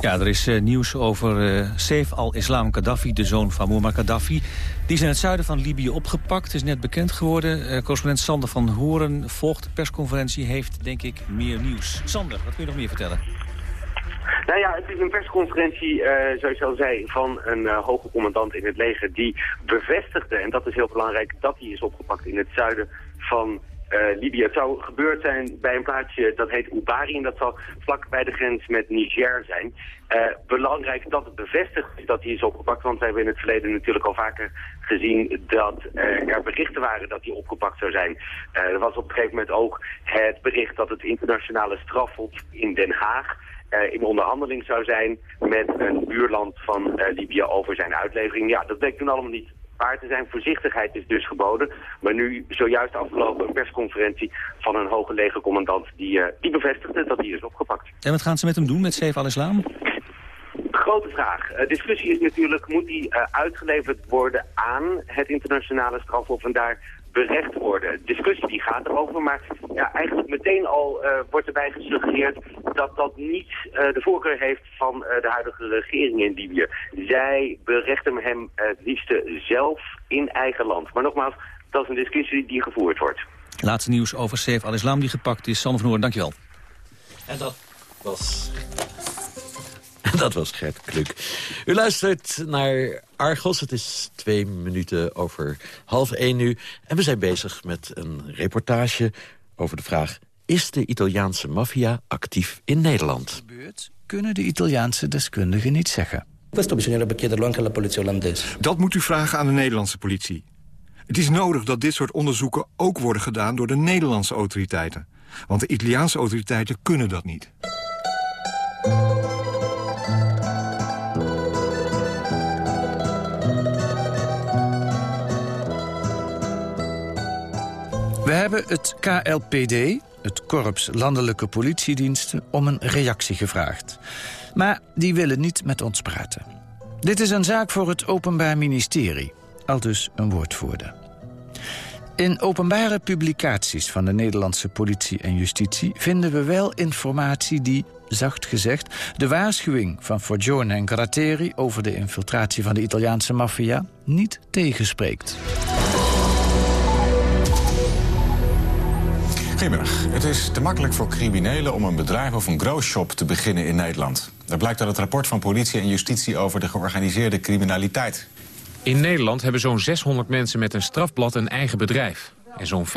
Ja, er is uh, nieuws over uh, Saif al-Islam Gaddafi, de zoon van Muammar Gaddafi. Die is in het zuiden van Libië opgepakt, is net bekend geworden. Uh, correspondent Sander van Horen volgt de persconferentie, heeft denk ik meer nieuws. Sander, wat kun je nog meer vertellen?
Nou ja, het is een persconferentie, uh, zoals je al zei, van een uh, hoge commandant in het leger die bevestigde, en dat is heel belangrijk, dat hij is opgepakt in het zuiden van uh, Libië. Het zou gebeurd zijn bij een plaatsje dat heet Ubari en dat zal vlak bij de grens met Niger zijn. Belangrijk dat het bevestigd is dat hij is opgepakt, want we hebben in het verleden natuurlijk al vaker gezien dat er berichten waren dat hij opgepakt zou zijn. er was op een gegeven moment ook het bericht dat het internationale strafhof in Den Haag uh, in onderhandeling zou zijn met een buurland van uh, Libië over zijn uitlevering. Ja, dat bleek toen allemaal niet waar te zijn. Voorzichtigheid is dus geboden. Maar nu zojuist afgelopen een persconferentie van een hoge legercommandant die, uh, die bevestigde dat hij is opgepakt.
En wat gaan ze met hem doen, met Saif al-Islam?
Grote vraag. Uh, discussie is natuurlijk, moet hij uh, uitgeleverd worden aan het internationale strafhof en daar berecht worden. Discussie die gaat erover, maar ja, eigenlijk meteen al uh, wordt erbij gesuggereerd dat dat niet uh, de voorkeur heeft van uh, de huidige regering in Libië. Zij berechten hem het liefste zelf in eigen land. Maar nogmaals, dat is een discussie die gevoerd wordt.
Laatste nieuws over Saif al-Islam die gepakt is. Sanne van Hoorn, dankjewel.
En dat was... [laughs] Dat was Gert Kluk. U luistert naar Argos. Het is twee minuten over half één nu. En we zijn bezig met een reportage over de vraag... is de Italiaanse maffia actief in Nederland?
Gebeurt, kunnen de Italiaanse deskundigen niet zeggen.
Dat moet u vragen aan de Nederlandse politie. Het is nodig dat dit soort onderzoeken ook worden gedaan door de Nederlandse autoriteiten. Want de Italiaanse autoriteiten kunnen dat niet.
We hebben het KLPD, het Korps Landelijke Politiediensten, om een reactie gevraagd. Maar die willen niet met ons praten. Dit is een zaak voor het Openbaar Ministerie, al dus een woordvoerder. In openbare publicaties van de Nederlandse politie en justitie... vinden we wel informatie die, zacht gezegd... de waarschuwing van Forgione en Gratteri... over de infiltratie van de Italiaanse maffia niet tegenspreekt.
Goedemiddag. Het is te makkelijk voor criminelen om een bedrijf of een growshop te beginnen in Nederland. Dat blijkt uit het rapport van politie en justitie over de georganiseerde criminaliteit.
In Nederland hebben zo'n 600 mensen met een strafblad een eigen bedrijf. En zo'n 75%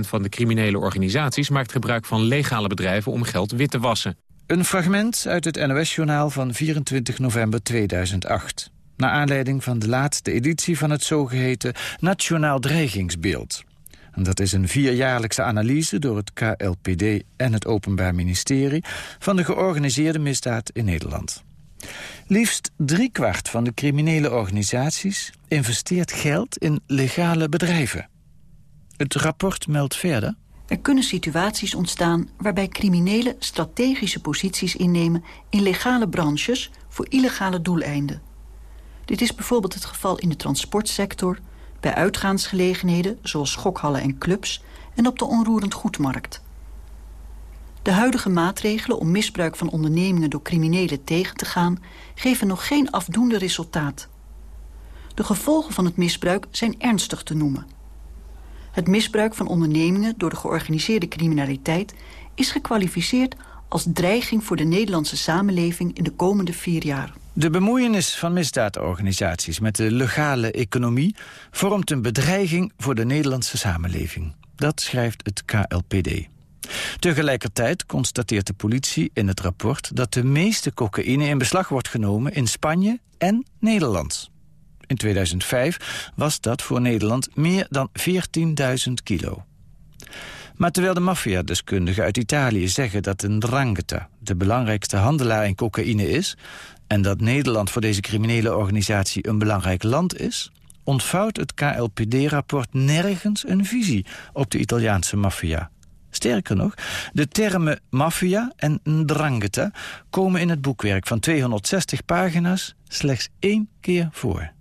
van de criminele organisaties maakt gebruik van legale bedrijven om geld wit te wassen.
Een fragment uit het NOS-journaal van 24 november 2008. Naar aanleiding van de laatste editie van het zogeheten Nationaal Dreigingsbeeld. En dat is een vierjaarlijkse analyse door het KLPD en het Openbaar Ministerie... van de georganiseerde misdaad in Nederland. Liefst driekwart van de criminele organisaties investeert geld in legale bedrijven. Het rapport meldt verder...
Er kunnen situaties ontstaan waarbij criminelen strategische posities innemen... in legale branches voor illegale doeleinden. Dit is bijvoorbeeld het geval in de transportsector bij uitgaansgelegenheden zoals schokhallen en clubs en op de onroerend goedmarkt. De huidige maatregelen om misbruik van ondernemingen door criminelen tegen te gaan geven nog geen afdoende resultaat. De gevolgen van het misbruik zijn ernstig te noemen. Het misbruik van ondernemingen door de georganiseerde criminaliteit is gekwalificeerd als dreiging voor de Nederlandse samenleving in de komende vier jaar.
De bemoeienis van misdaadorganisaties met de legale economie... vormt een bedreiging voor de Nederlandse samenleving. Dat schrijft het KLPD. Tegelijkertijd constateert de politie in het rapport... dat de meeste cocaïne in beslag wordt genomen in Spanje en Nederland. In 2005 was dat voor Nederland meer dan 14.000 kilo. Maar terwijl de maffiadeskundigen uit Italië zeggen dat een drangheta... de belangrijkste handelaar in cocaïne is... en dat Nederland voor deze criminele organisatie een belangrijk land is... ontvouwt het KLPD-rapport nergens een visie op de Italiaanse maffia. Sterker nog, de termen maffia en ndrangheta komen in het boekwerk van 260 pagina's slechts één keer voor.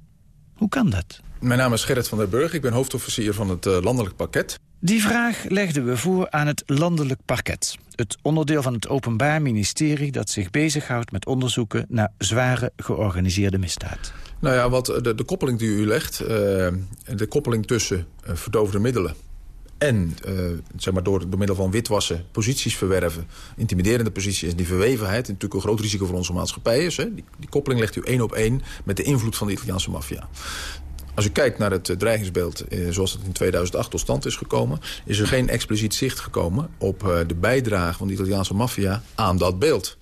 Hoe kan dat?
Mijn naam is Gerrit van der Burg, ik ben hoofdofficier van het uh, landelijk pakket.
Die vraag legden we voor aan het landelijk parket. Het onderdeel van het Openbaar Ministerie dat zich bezighoudt met onderzoeken naar zware georganiseerde misdaad.
Nou ja, wat de, de koppeling die u legt, uh, de koppeling tussen uh, verdovende middelen en uh, zeg maar door, door middel van witwassen posities verwerven... intimiderende posities en die verwevenheid... natuurlijk een groot risico voor onze maatschappij is. Hè? Die, die koppeling legt u één op één met de invloed van de Italiaanse maffia. Als u kijkt naar het dreigingsbeeld eh, zoals het in 2008 tot stand is gekomen... is er geen expliciet zicht gekomen op uh, de bijdrage van de Italiaanse maffia aan dat beeld.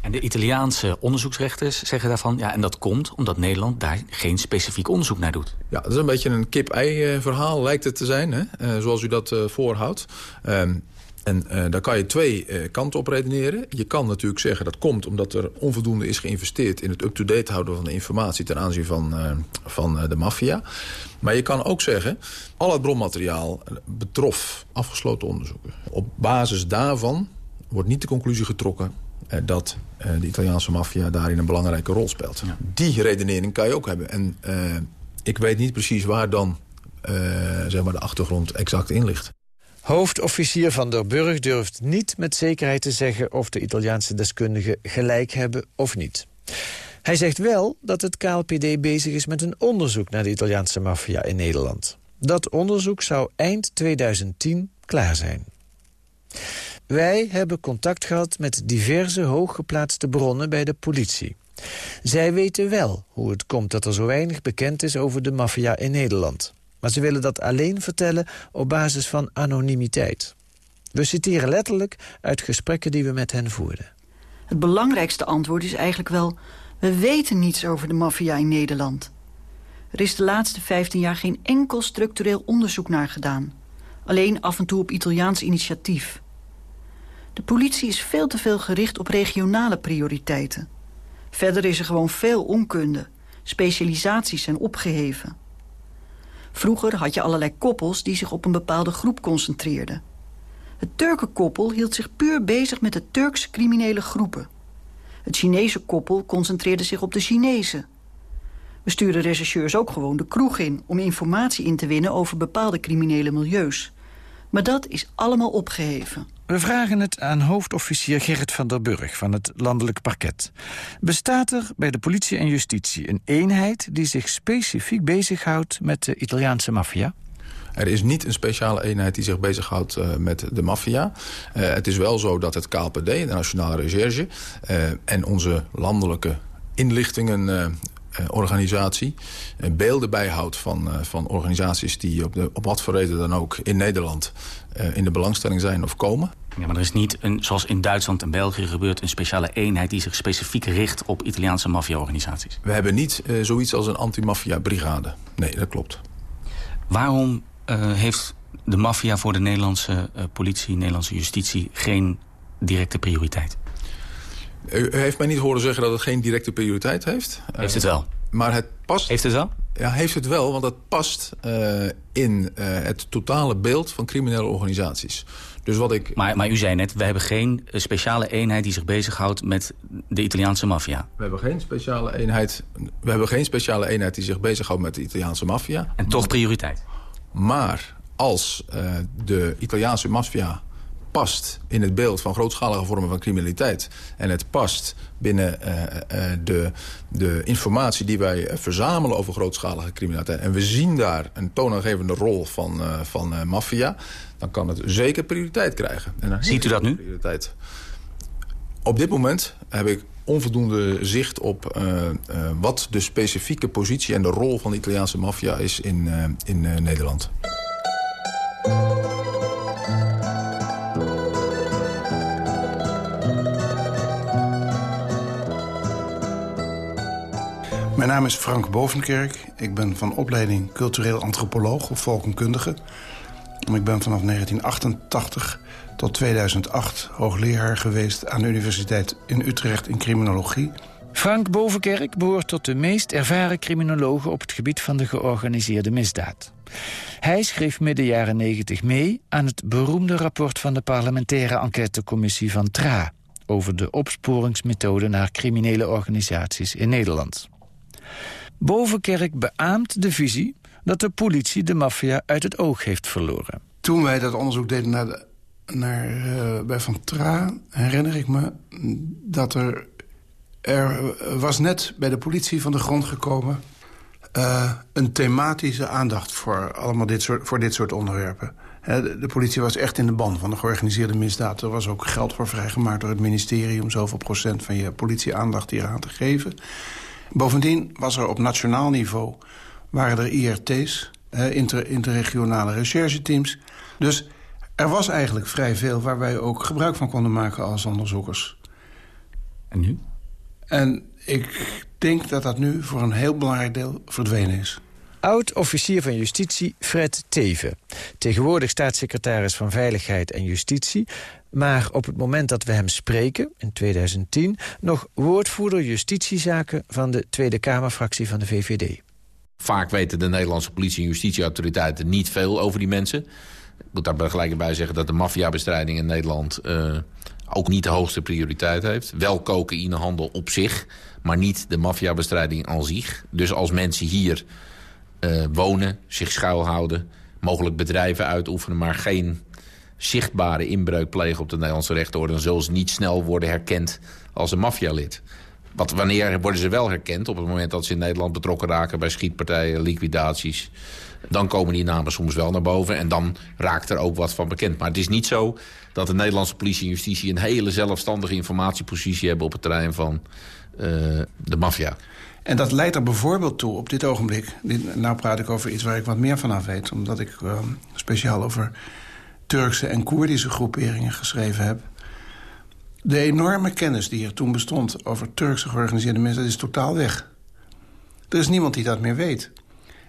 En de Italiaanse onderzoeksrechters zeggen daarvan... ja, en dat komt omdat Nederland daar geen specifiek onderzoek naar doet.
Ja, dat is een beetje een kip-ei verhaal, lijkt het te zijn, hè? Zoals u dat voorhoudt. En uh, daar kan je twee uh, kanten op redeneren. Je kan natuurlijk zeggen dat komt omdat er onvoldoende is geïnvesteerd... in het up-to-date houden van de informatie ten aanzien van, uh, van de maffia. Maar je kan ook zeggen, al het bronmateriaal betrof afgesloten onderzoeken. Op basis daarvan wordt niet de conclusie getrokken dat de Italiaanse maffia daarin een belangrijke rol speelt. Ja. Die redenering kan je ook hebben. En ik weet niet precies waar dan zeg maar de achtergrond exact in ligt.
Hoofdofficier van der Burg durft niet met zekerheid te zeggen... of de Italiaanse deskundigen gelijk hebben of niet. Hij zegt wel dat het KLPD bezig is met een onderzoek... naar de Italiaanse maffia in Nederland. Dat onderzoek zou eind 2010 klaar zijn. Wij hebben contact gehad met diverse hooggeplaatste bronnen bij de politie. Zij weten wel hoe het komt dat er zo weinig bekend is over de maffia in Nederland. Maar ze willen dat alleen vertellen op basis van anonimiteit. We citeren letterlijk uit gesprekken die we met hen voerden.
Het belangrijkste antwoord is eigenlijk wel... we weten niets over de maffia in Nederland. Er is de laatste 15 jaar geen enkel structureel onderzoek naar gedaan. Alleen af en toe op Italiaans initiatief. De politie is veel te veel gericht op regionale prioriteiten. Verder is er gewoon veel onkunde. Specialisaties zijn opgeheven. Vroeger had je allerlei koppels die zich op een bepaalde groep concentreerden. Het Turkenkoppel hield zich puur bezig met de Turkse criminele groepen. Het Chinese koppel concentreerde zich op de Chinezen. We stuurden rechercheurs ook gewoon de kroeg in... om informatie in te winnen over bepaalde criminele milieus. Maar dat is allemaal opgeheven.
We vragen het aan hoofdofficier Gerrit van der Burg van het landelijk parket. Bestaat er bij de politie en justitie een eenheid die zich specifiek bezighoudt met de Italiaanse maffia?
Er is niet een speciale eenheid die zich bezighoudt uh, met de maffia. Uh, het is wel zo dat het KLPD, de Nationale Recherche... Uh, en onze landelijke inlichtingen organisatie beelden bijhoudt van, van organisaties die op, de, op wat voor reden dan ook in Nederland in de belangstelling zijn of komen.
Ja, maar er is niet, een, zoals in Duitsland en België gebeurt... een speciale eenheid die zich specifiek richt op Italiaanse maffia-organisaties.
We hebben niet uh, zoiets als een anti-maffia-brigade. Nee, dat klopt.
Waarom uh, heeft de maffia voor de Nederlandse politie, Nederlandse justitie... geen directe prioriteit?
U heeft mij niet horen zeggen dat het geen directe prioriteit heeft.
Heeft het wel?
Maar het past...
Heeft het wel?
Ja, heeft het wel, want het past uh, in uh, het totale beeld van criminele organisaties. Dus wat ik...
maar, maar u zei net, we hebben geen speciale eenheid die zich bezighoudt met de Italiaanse maffia.
We hebben geen speciale eenheid, we hebben geen speciale eenheid die zich bezighoudt met de Italiaanse maffia.
En toch prioriteit?
Maar als uh, de Italiaanse maffia past in het beeld van grootschalige vormen van criminaliteit... en het past binnen uh, uh, de, de informatie die wij verzamelen over grootschalige criminaliteit... en we zien daar een toonaangevende rol van, uh, van maffia... dan kan het zeker prioriteit krijgen. En
Ziet u dat nu?
Prioriteit. Op dit moment heb ik onvoldoende zicht op uh, uh, wat de specifieke positie en de rol van de Italiaanse maffia is in, uh, in Nederland.
Mijn naam is Frank Bovenkerk. Ik ben van opleiding cultureel antropoloog of volkenkundige. Ik ben vanaf 1988 tot 2008 hoogleraar geweest aan de Universiteit in Utrecht in criminologie.
Frank Bovenkerk behoort tot de meest ervaren criminologen op het gebied van de georganiseerde misdaad. Hij schreef midden jaren 90 mee aan het beroemde rapport van de parlementaire enquêtecommissie van TRA over de opsporingsmethode naar criminele organisaties in Nederland. Bovenkerk beaamt de visie dat de politie de maffia uit het oog heeft verloren.
Toen wij dat onderzoek deden naar, de, naar uh, bij Van Tra... herinner ik me dat er... Er was net bij de politie van de grond gekomen... Uh, een thematische aandacht voor, allemaal dit soort, voor dit soort onderwerpen. de, de, politie was echt in de ban van de georganiseerde misdaad. Er was ook geld voor vrijgemaakt door het ministerie... om zoveel procent van je politieaandacht hier aan te geven. Bovendien was er op nationaal niveau waren er IRT's, inter, interregionale rechercheteams. Dus er was eigenlijk vrij veel waar wij ook gebruik van konden maken als onderzoekers.
En nu?
En ik denk dat dat nu voor een heel belangrijk deel verdwenen is.
Oud-officier van Justitie Fred Teven. Tegenwoordig staatssecretaris van Veiligheid en Justitie... maar op het moment dat we hem spreken, in 2010... nog woordvoerder justitiezaken van de Tweede Kamerfractie van de VVD.
Vaak weten de Nederlandse politie- en justitieautoriteiten niet veel over die mensen. Ik moet daar gelijk bij zeggen dat de maffiabestrijding in Nederland... Uh, ook niet de hoogste prioriteit heeft. Wel cocaïnehandel op zich, maar niet de maffiabestrijding aan zich. Dus als mensen hier uh, wonen, zich schuilhouden... mogelijk bedrijven uitoefenen, maar geen zichtbare inbreuk plegen op de Nederlandse rechtsorde... dan zullen ze niet snel worden herkend als een maffialid. Wat, wanneer worden ze wel herkend? Op het moment dat ze in Nederland betrokken raken bij schietpartijen, liquidaties. Dan komen die namen soms wel naar boven en dan raakt er ook wat van bekend. Maar het is niet zo dat de Nederlandse politie en justitie... een hele zelfstandige informatiepositie hebben op het terrein van uh, de maffia.
En dat leidt er bijvoorbeeld toe op dit ogenblik... Dit, nou praat ik over iets waar ik wat meer van af weet... omdat ik uh, speciaal over Turkse en Koerdische groeperingen geschreven heb... De enorme kennis die er toen bestond over Turkse georganiseerde misdaad is totaal weg. Er is niemand die dat meer weet.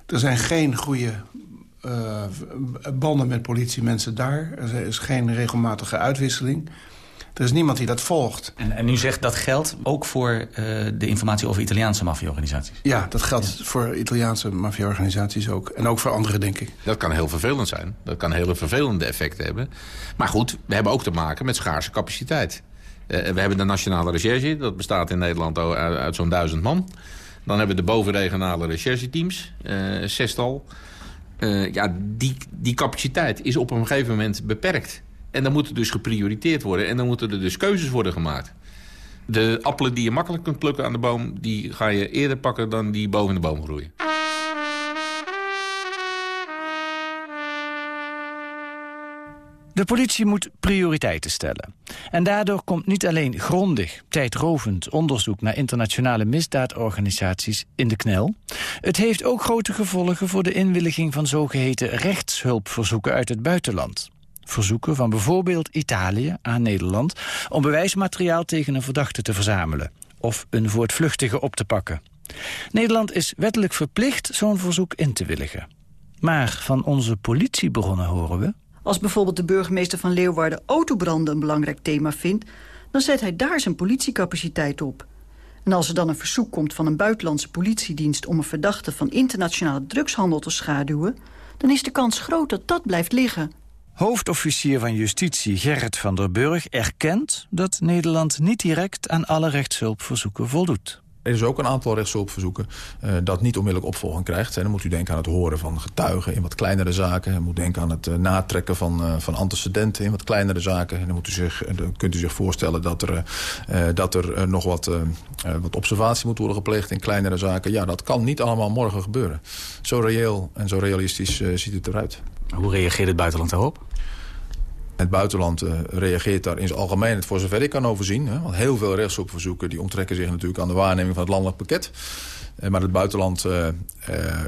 Er zijn geen goede uh, banden met politiemensen daar. Er is geen regelmatige uitwisseling. Er is niemand die dat volgt.
En, en u zegt dat geldt ook voor uh, de informatie over Italiaanse maffia-organisaties?
Ja, dat geldt ja. voor Italiaanse maffia-organisaties ook. En ook voor andere, denk ik.
Dat kan heel vervelend zijn. Dat kan hele vervelende effecten hebben. Maar goed, we hebben ook te maken met schaarse capaciteit. Uh, we hebben de Nationale Recherche. Dat bestaat in Nederland uit, uit zo'n duizend man. Dan hebben we de bovenregionale rechercheteams. Uh, zestal. Uh, ja, die, die capaciteit is op een gegeven moment beperkt. En dan moet er dus geprioriteerd worden. En dan moeten er dus keuzes worden gemaakt. De appelen die je makkelijk kunt plukken aan de boom... die ga je eerder pakken dan die boven de boom groeien.
De politie moet prioriteiten stellen. En daardoor komt niet alleen grondig, tijdrovend onderzoek naar internationale misdaadorganisaties in de knel. Het heeft ook grote gevolgen voor de inwilliging van zogeheten rechtshulpverzoeken uit het buitenland. Verzoeken van bijvoorbeeld Italië aan Nederland om bewijsmateriaal tegen een verdachte te verzamelen of een voortvluchtige op te pakken. Nederland is wettelijk verplicht zo'n verzoek in te willigen. Maar van onze politiebronnen horen we
als bijvoorbeeld de burgemeester van Leeuwarden autobranden een belangrijk thema vindt... dan zet hij daar zijn politiecapaciteit op. En als er dan een verzoek komt van een buitenlandse politiedienst... om een verdachte van internationale drugshandel te schaduwen... dan is de kans groot dat dat blijft liggen.
Hoofdofficier van Justitie Gerrit van der Burg erkent... dat Nederland niet direct aan alle rechtshulpverzoeken voldoet.
Er is ook een aantal rechtshulpverzoeken uh, dat niet onmiddellijk opvolging krijgt. En dan moet u denken aan het horen van getuigen in wat kleinere zaken. U moet denken aan het uh, natrekken van, uh, van antecedenten in wat kleinere zaken. En dan, moet u zich, kunt u zich voorstellen dat er, dat er nog wat, wat observatie moet worden gepleegd in kleinere zaken. Ja, dat kan niet allemaal morgen gebeuren. Zo reëel en zo realistisch ziet het eruit.
Hoe reageert het buitenland daarop?
Het buitenland uh, reageert daar in zijn algemeenheid voor zover ik kan overzien. Hè, want heel veel rechtshulpverzoeken die onttrekken zich natuurlijk aan de waarneming van het landelijk pakket. Uh, maar het buitenland uh,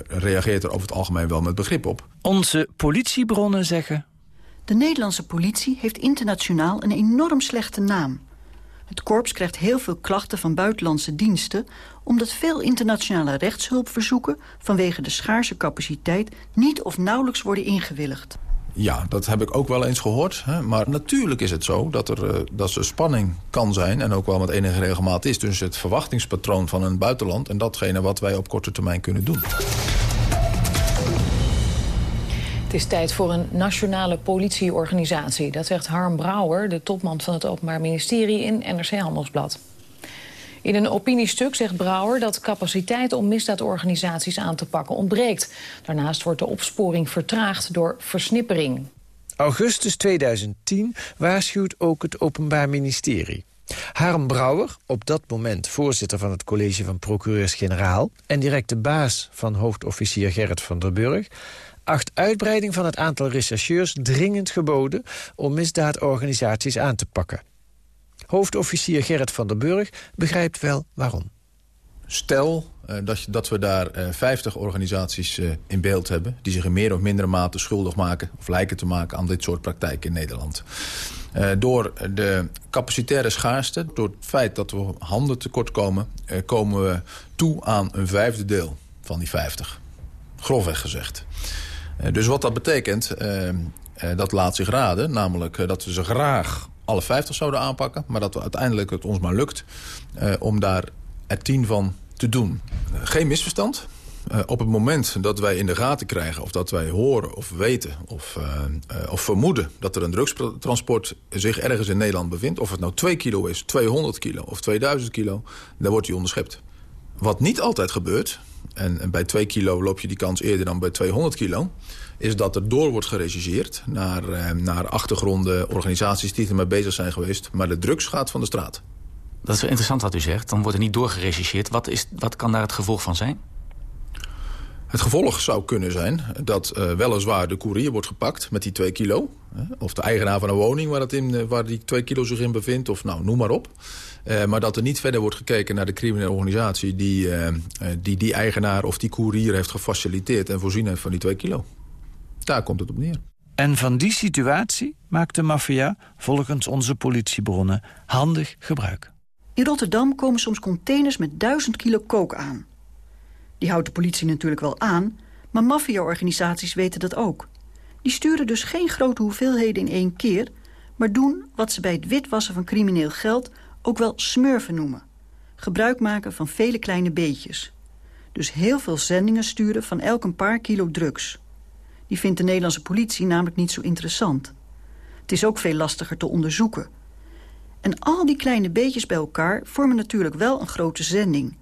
reageert er over het algemeen wel met begrip op.
Onze politiebronnen zeggen...
De Nederlandse politie heeft internationaal een enorm slechte naam. Het korps krijgt heel veel klachten van buitenlandse diensten... omdat veel internationale rechtshulpverzoeken... vanwege de schaarse capaciteit niet of nauwelijks worden ingewilligd.
Ja, dat heb ik ook wel eens gehoord. Hè? Maar natuurlijk is het zo dat er, uh, dat er spanning kan zijn... en ook wel met enige regelmaat is tussen het verwachtingspatroon van een buitenland... en datgene wat wij op korte termijn kunnen doen.
Het is tijd voor een nationale politieorganisatie. Dat zegt Harm Brouwer, de topman van het Openbaar Ministerie... in NRC Handelsblad. In een opiniestuk zegt Brouwer dat capaciteit om misdaadorganisaties aan te pakken ontbreekt. Daarnaast wordt de opsporing vertraagd door versnippering.
Augustus 2010 waarschuwt ook het Openbaar Ministerie. Harm Brouwer, op dat moment voorzitter van het college van procureurs-generaal... en directe baas van hoofdofficier Gerrit van der Burg... acht uitbreiding van het aantal rechercheurs dringend geboden... om misdaadorganisaties aan te pakken. Hoofdofficier Gerrit van der Burg begrijpt wel waarom.
Stel uh, dat, dat, we daar uh, 50 organisaties uh, in beeld hebben... die zich in meer of mindere mate schuldig maken... of lijken te maken aan dit soort praktijken in Nederland. Door de capacitaire schaarste, door het feit dat we handen tekort komen... komen we toe aan een vijfde deel van die 50. Grofweg gezegd. Dus wat dat betekent, dat laat zich raden. Namelijk dat we ze graag alle 50 zouden aanpakken. Maar dat we uiteindelijk het ons maar lukt om daar er 10 van te doen. Geen misverstand. Op het moment dat wij in de gaten krijgen... of dat wij horen of weten of, of vermoeden... dat er een drugstransport zich ergens in Nederland bevindt... of het nou 2 kilo is, 200 kilo of 2000 kilo... dan wordt die onderschept. Wat niet altijd gebeurt... En, bij 2 kilo loop je die kans eerder dan bij 200 kilo is dat er door wordt geregisseerd naar, eh, naar achtergronden, organisaties die ermee bezig zijn geweest. Maar de drugs gaat van de straat.
Dat is wel interessant wat u zegt. Dan wordt er niet doorgerechercheerd. Wat, is, wat kan daar het gevolg van zijn?
Het gevolg zou kunnen zijn dat uh, weliswaar de koerier wordt gepakt met die 2 kilo. Hè, of de eigenaar van een woning waar, het in, waar die 2 kilo zich in bevindt. Of nou, noem maar op. Uh, maar dat er niet verder wordt gekeken naar de criminele organisatie... die uh, die, die eigenaar of die koerier heeft gefaciliteerd en voorzien heeft van die 2 kilo. Daar komt het op neer.
En van die situatie maakt de maffia, volgens onze politiebronnen, handig gebruik.
In Rotterdam komen soms containers met duizend kilo kook aan. Die houdt de politie natuurlijk wel aan, maar maffia-organisaties weten dat ook. Die sturen dus geen grote hoeveelheden in één keer... maar doen wat ze bij het witwassen van crimineel geld ook wel smurfen noemen. Gebruik maken van vele kleine beetjes. Dus heel veel zendingen sturen van elk een paar kilo drugs. Die vindt de Nederlandse politie namelijk niet zo interessant. Het is ook veel lastiger te onderzoeken. En al die kleine beetjes bij elkaar vormen natuurlijk wel een grote zending.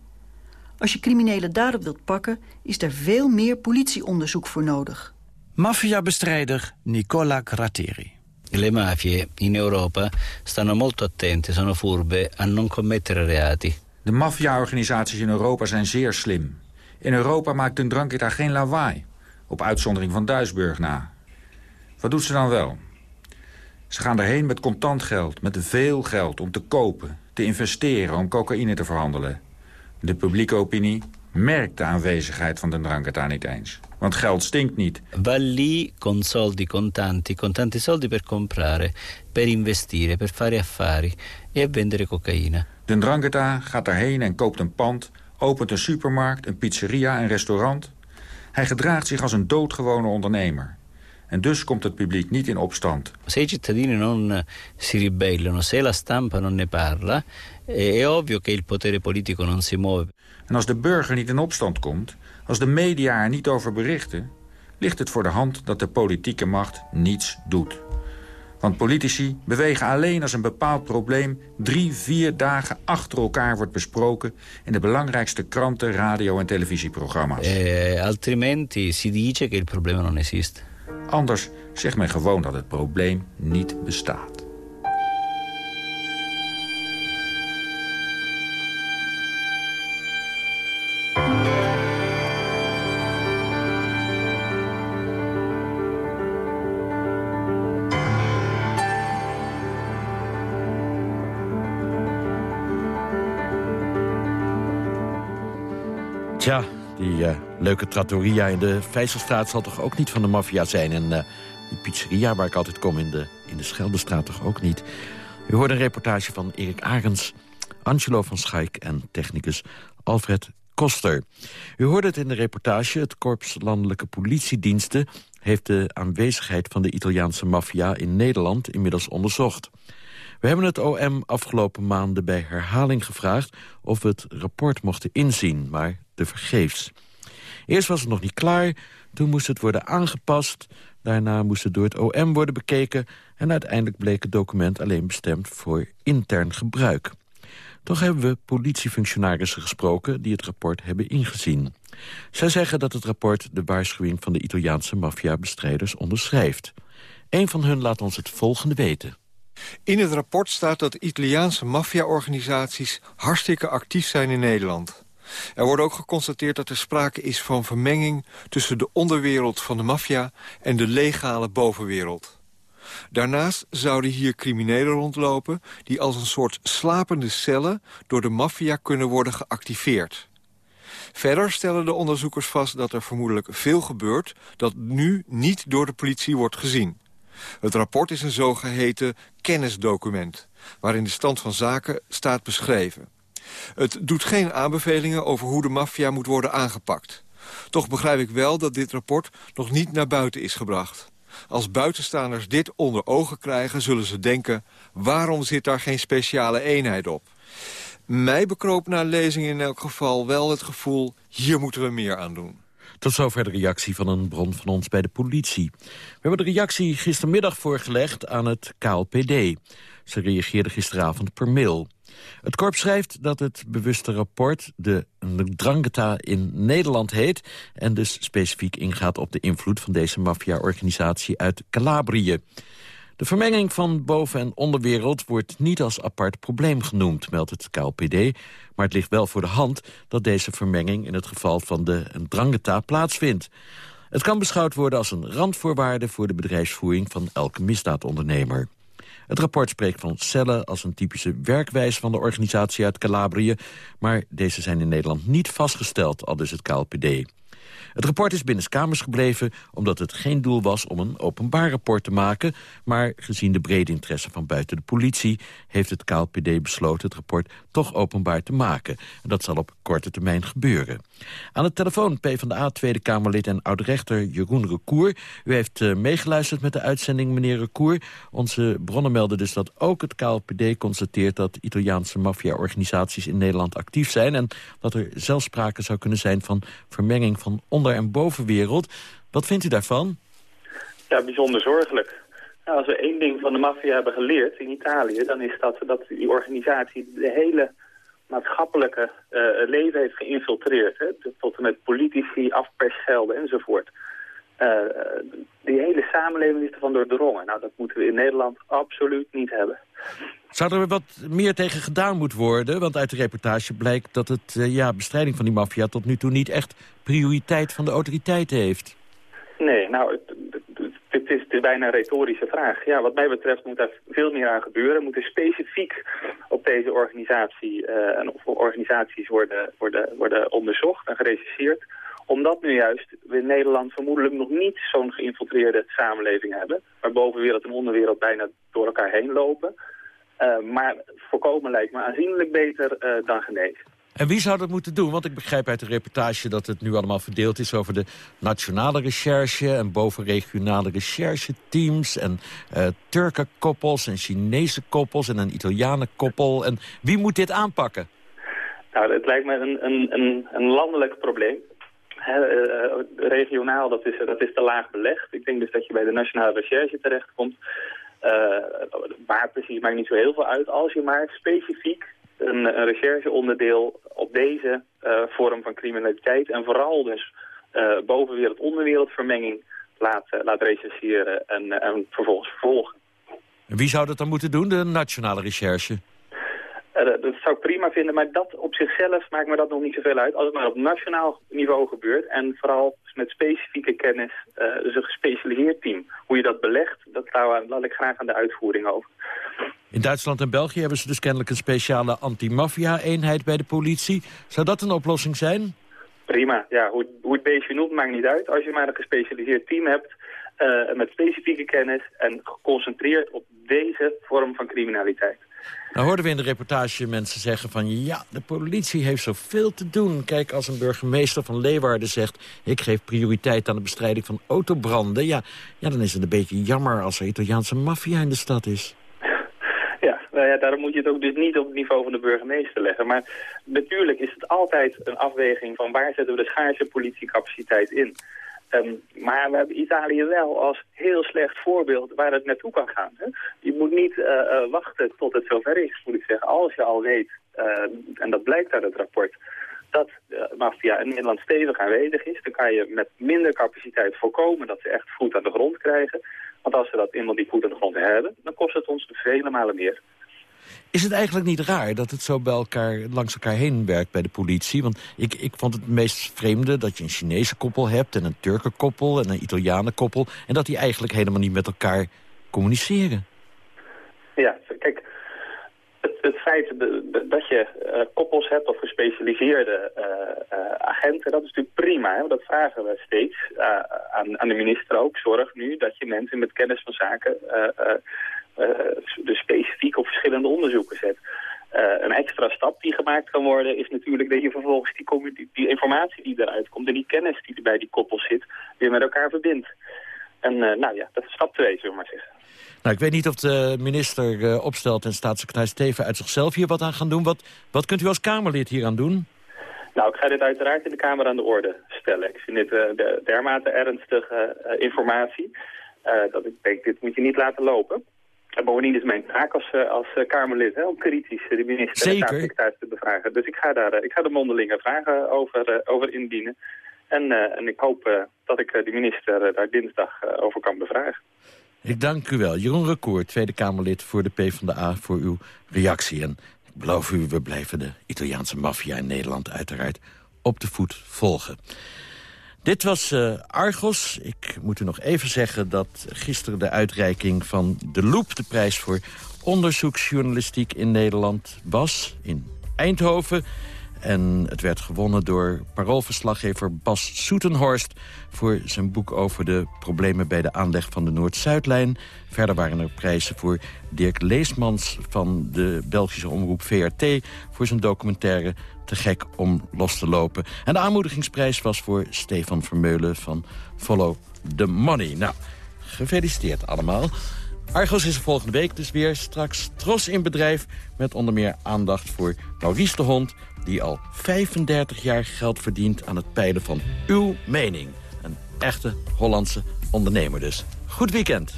Als je criminelen daarop wilt pakken, is er veel meer politieonderzoek voor nodig.
Maffiabestrijder Nicola Gratteri.
Le mafie in Europa stanno molto attente, sono furbe a non commettere reati.
De maffia-organisaties in Europa zijn zeer slim. In Europa maakt een dranketa geen lawaai op uitzondering van Duisburg na. Wat doet ze dan wel? Ze gaan erheen met contant geld, met veel geld om te kopen, te investeren, om cocaïne te verhandelen. De publieke opinie merkt de aanwezigheid van de drangheta niet eens. Want geld stinkt niet.
Va lì con soldi contanti, con tanti soldi per comprare, per investire, per fare affari e vendere cocaïne.
De drangheta gaat erheen en koopt een pand, opent een supermarkt, een pizzeria, een restaurant... Hij gedraagt zich als een doodgewone ondernemer. En dus komt het publiek niet in opstand.
Se i cittadini non eh, si ribellano, se la stampa non ne parla, è ovvio che il potere politico non si muove.
En als de burger niet in opstand komt, als de media er niet over berichten... ligt het voor de hand dat de politieke macht niets doet. Want politici bewegen alleen als een bepaald probleem... drie, vier dagen achter elkaar wordt besproken... in de belangrijkste kranten, radio- en televisieprogramma's.
Eh, altrimenti si dice che il problema non esiste.
Anders zegt men gewoon dat het probleem niet bestaat.
Leuke trattoria in de Vijzelstraat zal toch ook niet van de maffia zijn. En uh, die pizzeria waar ik altijd kom in de, in de Scheldestraat toch ook niet. U hoort een reportage van Erik Arends, Angelo van Schaik en technicus Alfred Koster. U hoorde het in de reportage. Het Korps Landelijke Politiediensten heeft de aanwezigheid van de Italiaanse maffia in Nederland inmiddels onderzocht. We hebben het OM afgelopen maanden bij herhaling gevraagd of we het rapport mochten inzien, maar tevergeefs. Eerst was het nog niet klaar, toen moest het worden aangepast... daarna moest het door het OM worden bekeken... en uiteindelijk bleek het document alleen bestemd voor intern gebruik. Toch hebben we politiefunctionarissen gesproken die het rapport hebben ingezien. Zij zeggen dat het rapport de waarschuwing van de Italiaanse maffiabestrijders onderschrijft. Een van hun laat ons het volgende weten.
In het rapport staat dat Italiaanse maffiaorganisaties hartstikke actief zijn in Nederland. Er wordt ook geconstateerd dat er sprake is van vermenging... tussen de onderwereld van de maffia en de legale bovenwereld. Daarnaast zouden hier criminelen rondlopen... die als een soort slapende cellen door de maffia kunnen worden geactiveerd. Verder stellen de onderzoekers vast dat er vermoedelijk veel gebeurt... dat nu niet door de politie wordt gezien. Het rapport is een zogeheten kennisdocument... waarin de stand van zaken staat beschreven. Het doet geen aanbevelingen over hoe de maffia moet worden aangepakt. Toch begrijp ik wel dat dit rapport nog niet naar buiten is gebracht. Als buitenstaanders dit onder ogen krijgen, zullen ze denken... waarom zit daar geen speciale eenheid op? Mij bekroop na lezing in elk geval wel het gevoel... hier moeten we meer aan doen.
Tot zover de reactie van een bron van ons bij de politie. We hebben de reactie gistermiddag voorgelegd aan het KLPD. Ze reageerden gisteravond per mail. Het korps schrijft dat het bewuste rapport de Drangheta in Nederland heet... en dus specifiek ingaat op de invloed van deze maffia-organisatie uit Calabrië. De vermenging van boven- en onderwereld wordt niet als apart probleem genoemd, meldt het KLPD. Maar het ligt wel voor de hand dat deze vermenging in het geval van de Drangheta plaatsvindt. Het kan beschouwd worden als een randvoorwaarde voor de bedrijfsvoering van elke misdaadondernemer. Het rapport spreekt van cellen als een typische werkwijze van de organisatie uit Calabrië, maar deze zijn in Nederland niet vastgesteld, al dus het KLPD. Het rapport is binnenskamers gebleven omdat het geen doel was om een openbaar rapport te maken. Maar gezien de brede interesse van buiten de politie heeft het KLPD besloten het rapport toch openbaar te maken. En dat zal op korte termijn gebeuren. Aan de telefoon PvdA Tweede Kamerlid en oud-rechter Jeroen Recour. U heeft uh, meegeluisterd met de uitzending, meneer Recour. Onze bronnen melden dus dat ook het KLPD constateert dat Italiaanse maffia-organisaties in Nederland actief zijn. En dat er zelfs sprake zou kunnen zijn van vermenging van onder- en bovenwereld. Wat vindt u daarvan?
Ja, bijzonder zorgelijk. Nou, als we één ding van de maffia hebben geleerd in Italië... dan is dat dat die organisatie de hele maatschappelijke uh, leven heeft geïnfiltreerd. Hè? Tot en met politici, afpersgelden enzovoort. Uh, die hele samenleving is ervan doordrongen. Nou, dat moeten we in Nederland absoluut niet hebben.
Zou er wat meer tegen gedaan moeten worden? Want uit de reportage blijkt dat het uh, ja, bestrijding van die maffia... tot nu toe niet echt prioriteit van de autoriteiten heeft.
Nee, nou, het, het, is, het bijna een retorische vraag. Ja, wat mij betreft moet daar veel meer aan gebeuren. Moet er specifiek op deze organisatie uh, en of organisaties worden, worden, worden onderzocht en gerecenseerd omdat nu juist we in Nederland vermoedelijk nog niet zo'n geïnfiltreerde samenleving hebben. Waar bovenwereld en onderwereld bijna door elkaar heen lopen. Uh, maar voorkomen lijkt me aanzienlijk beter uh, dan genezen.
En wie zou dat moeten doen? Want ik begrijp uit de reportage dat het nu allemaal verdeeld is... over de nationale recherche en bovenregionale rechercheteams... en uh, Turken koppels en Chinese koppels en een Italianen koppel. En wie moet dit aanpakken?
Nou, het lijkt me een, een, een, een landelijk probleem. He, uh, regionaal, dat is, dat is te laag belegd. Ik denk dus dat je bij de nationale recherche terechtkomt. Uh, waar precies maakt niet zo heel veel uit. Als je maar specifiek een, een rechercheonderdeel op deze uh, vorm van criminaliteit... en vooral dus bovenwereld-onderwereldvermenging laat, laat rechercheren en, en vervolgens vervolgen.
En wie zou dat dan moeten doen, de nationale recherche?
Dat zou ik prima vinden, maar dat op zichzelf maakt me dat nog niet zoveel uit. Als het maar op nationaal niveau gebeurt en vooral met specifieke kennis, uh, dus een gespecialiseerd team. Hoe je dat belegt, dat laat ik graag aan de uitvoering over.
In Duitsland en België hebben ze dus kennelijk een speciale anti-maffia-eenheid bij de politie. Zou dat een oplossing zijn?
Prima, ja, hoe, hoe het beestje noemt maakt niet uit. Als je maar een gespecialiseerd team hebt uh, met specifieke kennis en geconcentreerd op deze vorm van criminaliteit.
Nou hoorden we in de reportage mensen zeggen van... ja, de politie heeft zoveel te doen. Kijk, als een burgemeester van Leeuwarden zegt... ik geef prioriteit aan de bestrijding van autobranden... ja, ja dan is het een beetje jammer als er Italiaanse maffia in de stad is.
Nou daarom moet je het ook dus niet op het niveau van de burgemeester leggen. Maar natuurlijk is het altijd een afweging van waar zetten we de schaarse politiecapaciteit in. Ehm, maar we hebben Italië wel als heel slecht voorbeeld waar het naartoe kan gaan. Hè? Je moet niet uh, uh, wachten tot het zover is, moet ik zeggen. Als je al weet, uh, en dat blijkt uit het rapport, dat de maffia in Nederland stevig aanwezig is... dan kan je met minder capaciteit voorkomen dat ze echt voet aan de grond krijgen. Want als ze dat eenmaal die voet aan de grond hebben, dan kost het ons vele malen meer.
Is het eigenlijk niet raar dat het zo bij elkaar, langs elkaar heen werkt bij de politie? Want ik, ik vond het meest vreemde dat je een Chinese koppel hebt... en een Turken koppel en een Italianen koppel... en dat die eigenlijk helemaal niet met elkaar communiceren.
Ja, kijk, het, het feit dat je uh, koppels hebt of gespecialiseerde uh, uh, agenten... dat is natuurlijk prima, hè? dat vragen we steeds aan, aan de minister ook. Zorg nu dat je mensen met kennis van zaken dus specifiek op verschillende onderzoeken zet. Uh, een extra stap die gemaakt kan worden is natuurlijk dat je vervolgens die, die, die, informatie die eruit komt en die kennis die er bij die koppels zit weer met elkaar verbindt. En uh, nou ja, dat is stap 2, zullen we maar zeggen.
Nou, ik weet niet of de minister uh, Opstelt en staatssecretaris Teven uit zichzelf hier wat aan gaan doen. Wat, wat kunt u als Kamerlid hier aan doen?
Nou, ik ga dit uiteraard in de Kamer aan de orde stellen. Ik vind dit de, dermate ernstige informatie. dat ik denk, dit moet je niet laten lopen. En bovendien is mijn taak als, eh, als eh, Kamerlid hè, om kritisch de minister en staatssecretaris te bevragen. Dus ik ga, daar, eh, ik ga de mondelinge vragen over, over indienen. En, en ik hoop dat ik de minister daar dinsdag over kan bevragen.
Ik dank u wel. Jeroen Recour, Tweede Kamerlid voor de PvdA, voor uw reactie. En ik beloof u, we blijven de Italiaanse maffia in Nederland uiteraard op de voet volgen. Dit was uh, Argos. Ik moet u nog even zeggen dat gisteren de uitreiking van de Loop... de prijs voor onderzoeksjournalistiek in Nederland was in Eindhoven. En het werd gewonnen door paroolverslaggever Bas Soetenhorst... voor zijn boek over de problemen bij de aanleg van de Noord-Zuidlijn. Verder waren er prijzen voor Dirk Leesmans van de Belgische omroep VRT... voor zijn documentaire Te gek om los te lopen. En de aanmoedigingsprijs was voor Stefan Vermeulen van Follow the Money. Nou, gefeliciteerd allemaal. Argos is er volgende week dus weer straks tros in bedrijf... met onder meer aandacht voor Maurice de Hond... die al 35 jaar geld verdient aan het peilen van uw mening. Een echte Hollandse ondernemer dus. Goed weekend.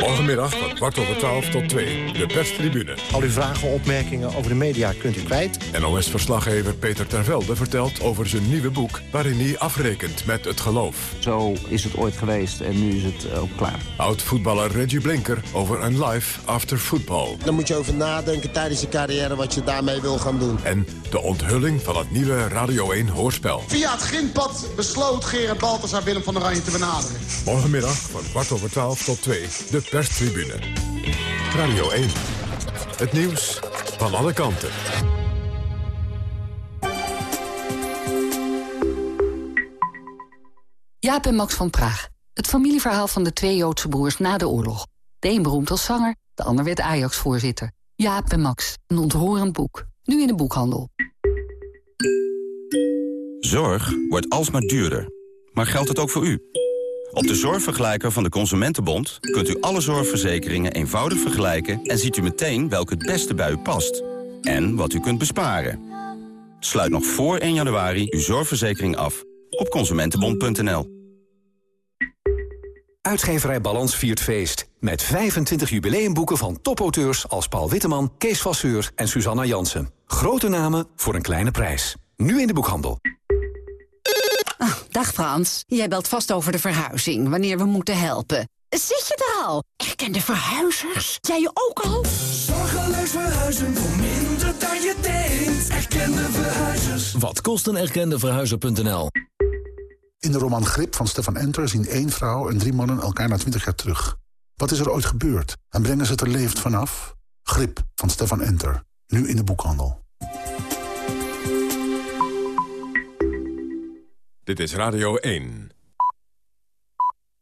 Morgenmiddag van kwart over twaalf tot twee. De perstribune.
Al uw vragen, opmerkingen over de media kunt u kwijt.
NOS-verslaggever Peter Tervelde vertelt over zijn nieuwe boek... waarin hij afrekent met het geloof.
Zo is het ooit geweest en nu is het ook klaar.
Oud-voetballer Reggie Blinker over een life after football.
Dan moet je over nadenken tijdens je carrière wat je daarmee wil gaan doen.
En de onthulling van het nieuwe Radio 1 hoorspel.
Via het grindpad besloot Gerard Balthasar Willem van Oranje te benaderen.
Morgenmiddag van kwart over twaalf tot twee. De perstribune. Radio 1. Het nieuws van alle kanten.
Jaap en Max van Praag. Het familieverhaal van de twee Joodse broers na de oorlog. De een beroemd als zanger, de ander werd Ajax-voorzitter. Jaap en Max, een ontroerend boek. Nu in de boekhandel.
Zorg wordt alsmaar duurder. Maar geldt het ook voor u? Op de zorgvergelijker van de Consumentenbond kunt u alle zorgverzekeringen eenvoudig vergelijken... en ziet u meteen welke het beste bij u past. En wat u kunt besparen. Sluit nog voor 1 januari uw zorgverzekering af op consumentenbond.nl.
Uitgeverij Balans viert feest. Met 25 jubileumboeken van topauteurs als Paul Witteman, Kees Vasseur en Susanna Jansen. Grote namen voor een kleine prijs. Nu in de boekhandel.
Ah, dag Frans, jij belt vast over de verhuizing, wanneer we moeten helpen. Zit je er al? Erkende verhuizers? Jij je ook al?
Zorgeloos verhuizen voor minder dan je denkt. Erkende verhuizers.
Wat kost een erkende verhuizer.nl?
In de roman Grip van Stefan Enter zien één vrouw en drie mannen elkaar na twintig jaar terug. Wat is er ooit gebeurd? En brengen ze het er levend vanaf? Grip van Stefan Enter. Nu in de boekhandel.
Dit is Radio 1.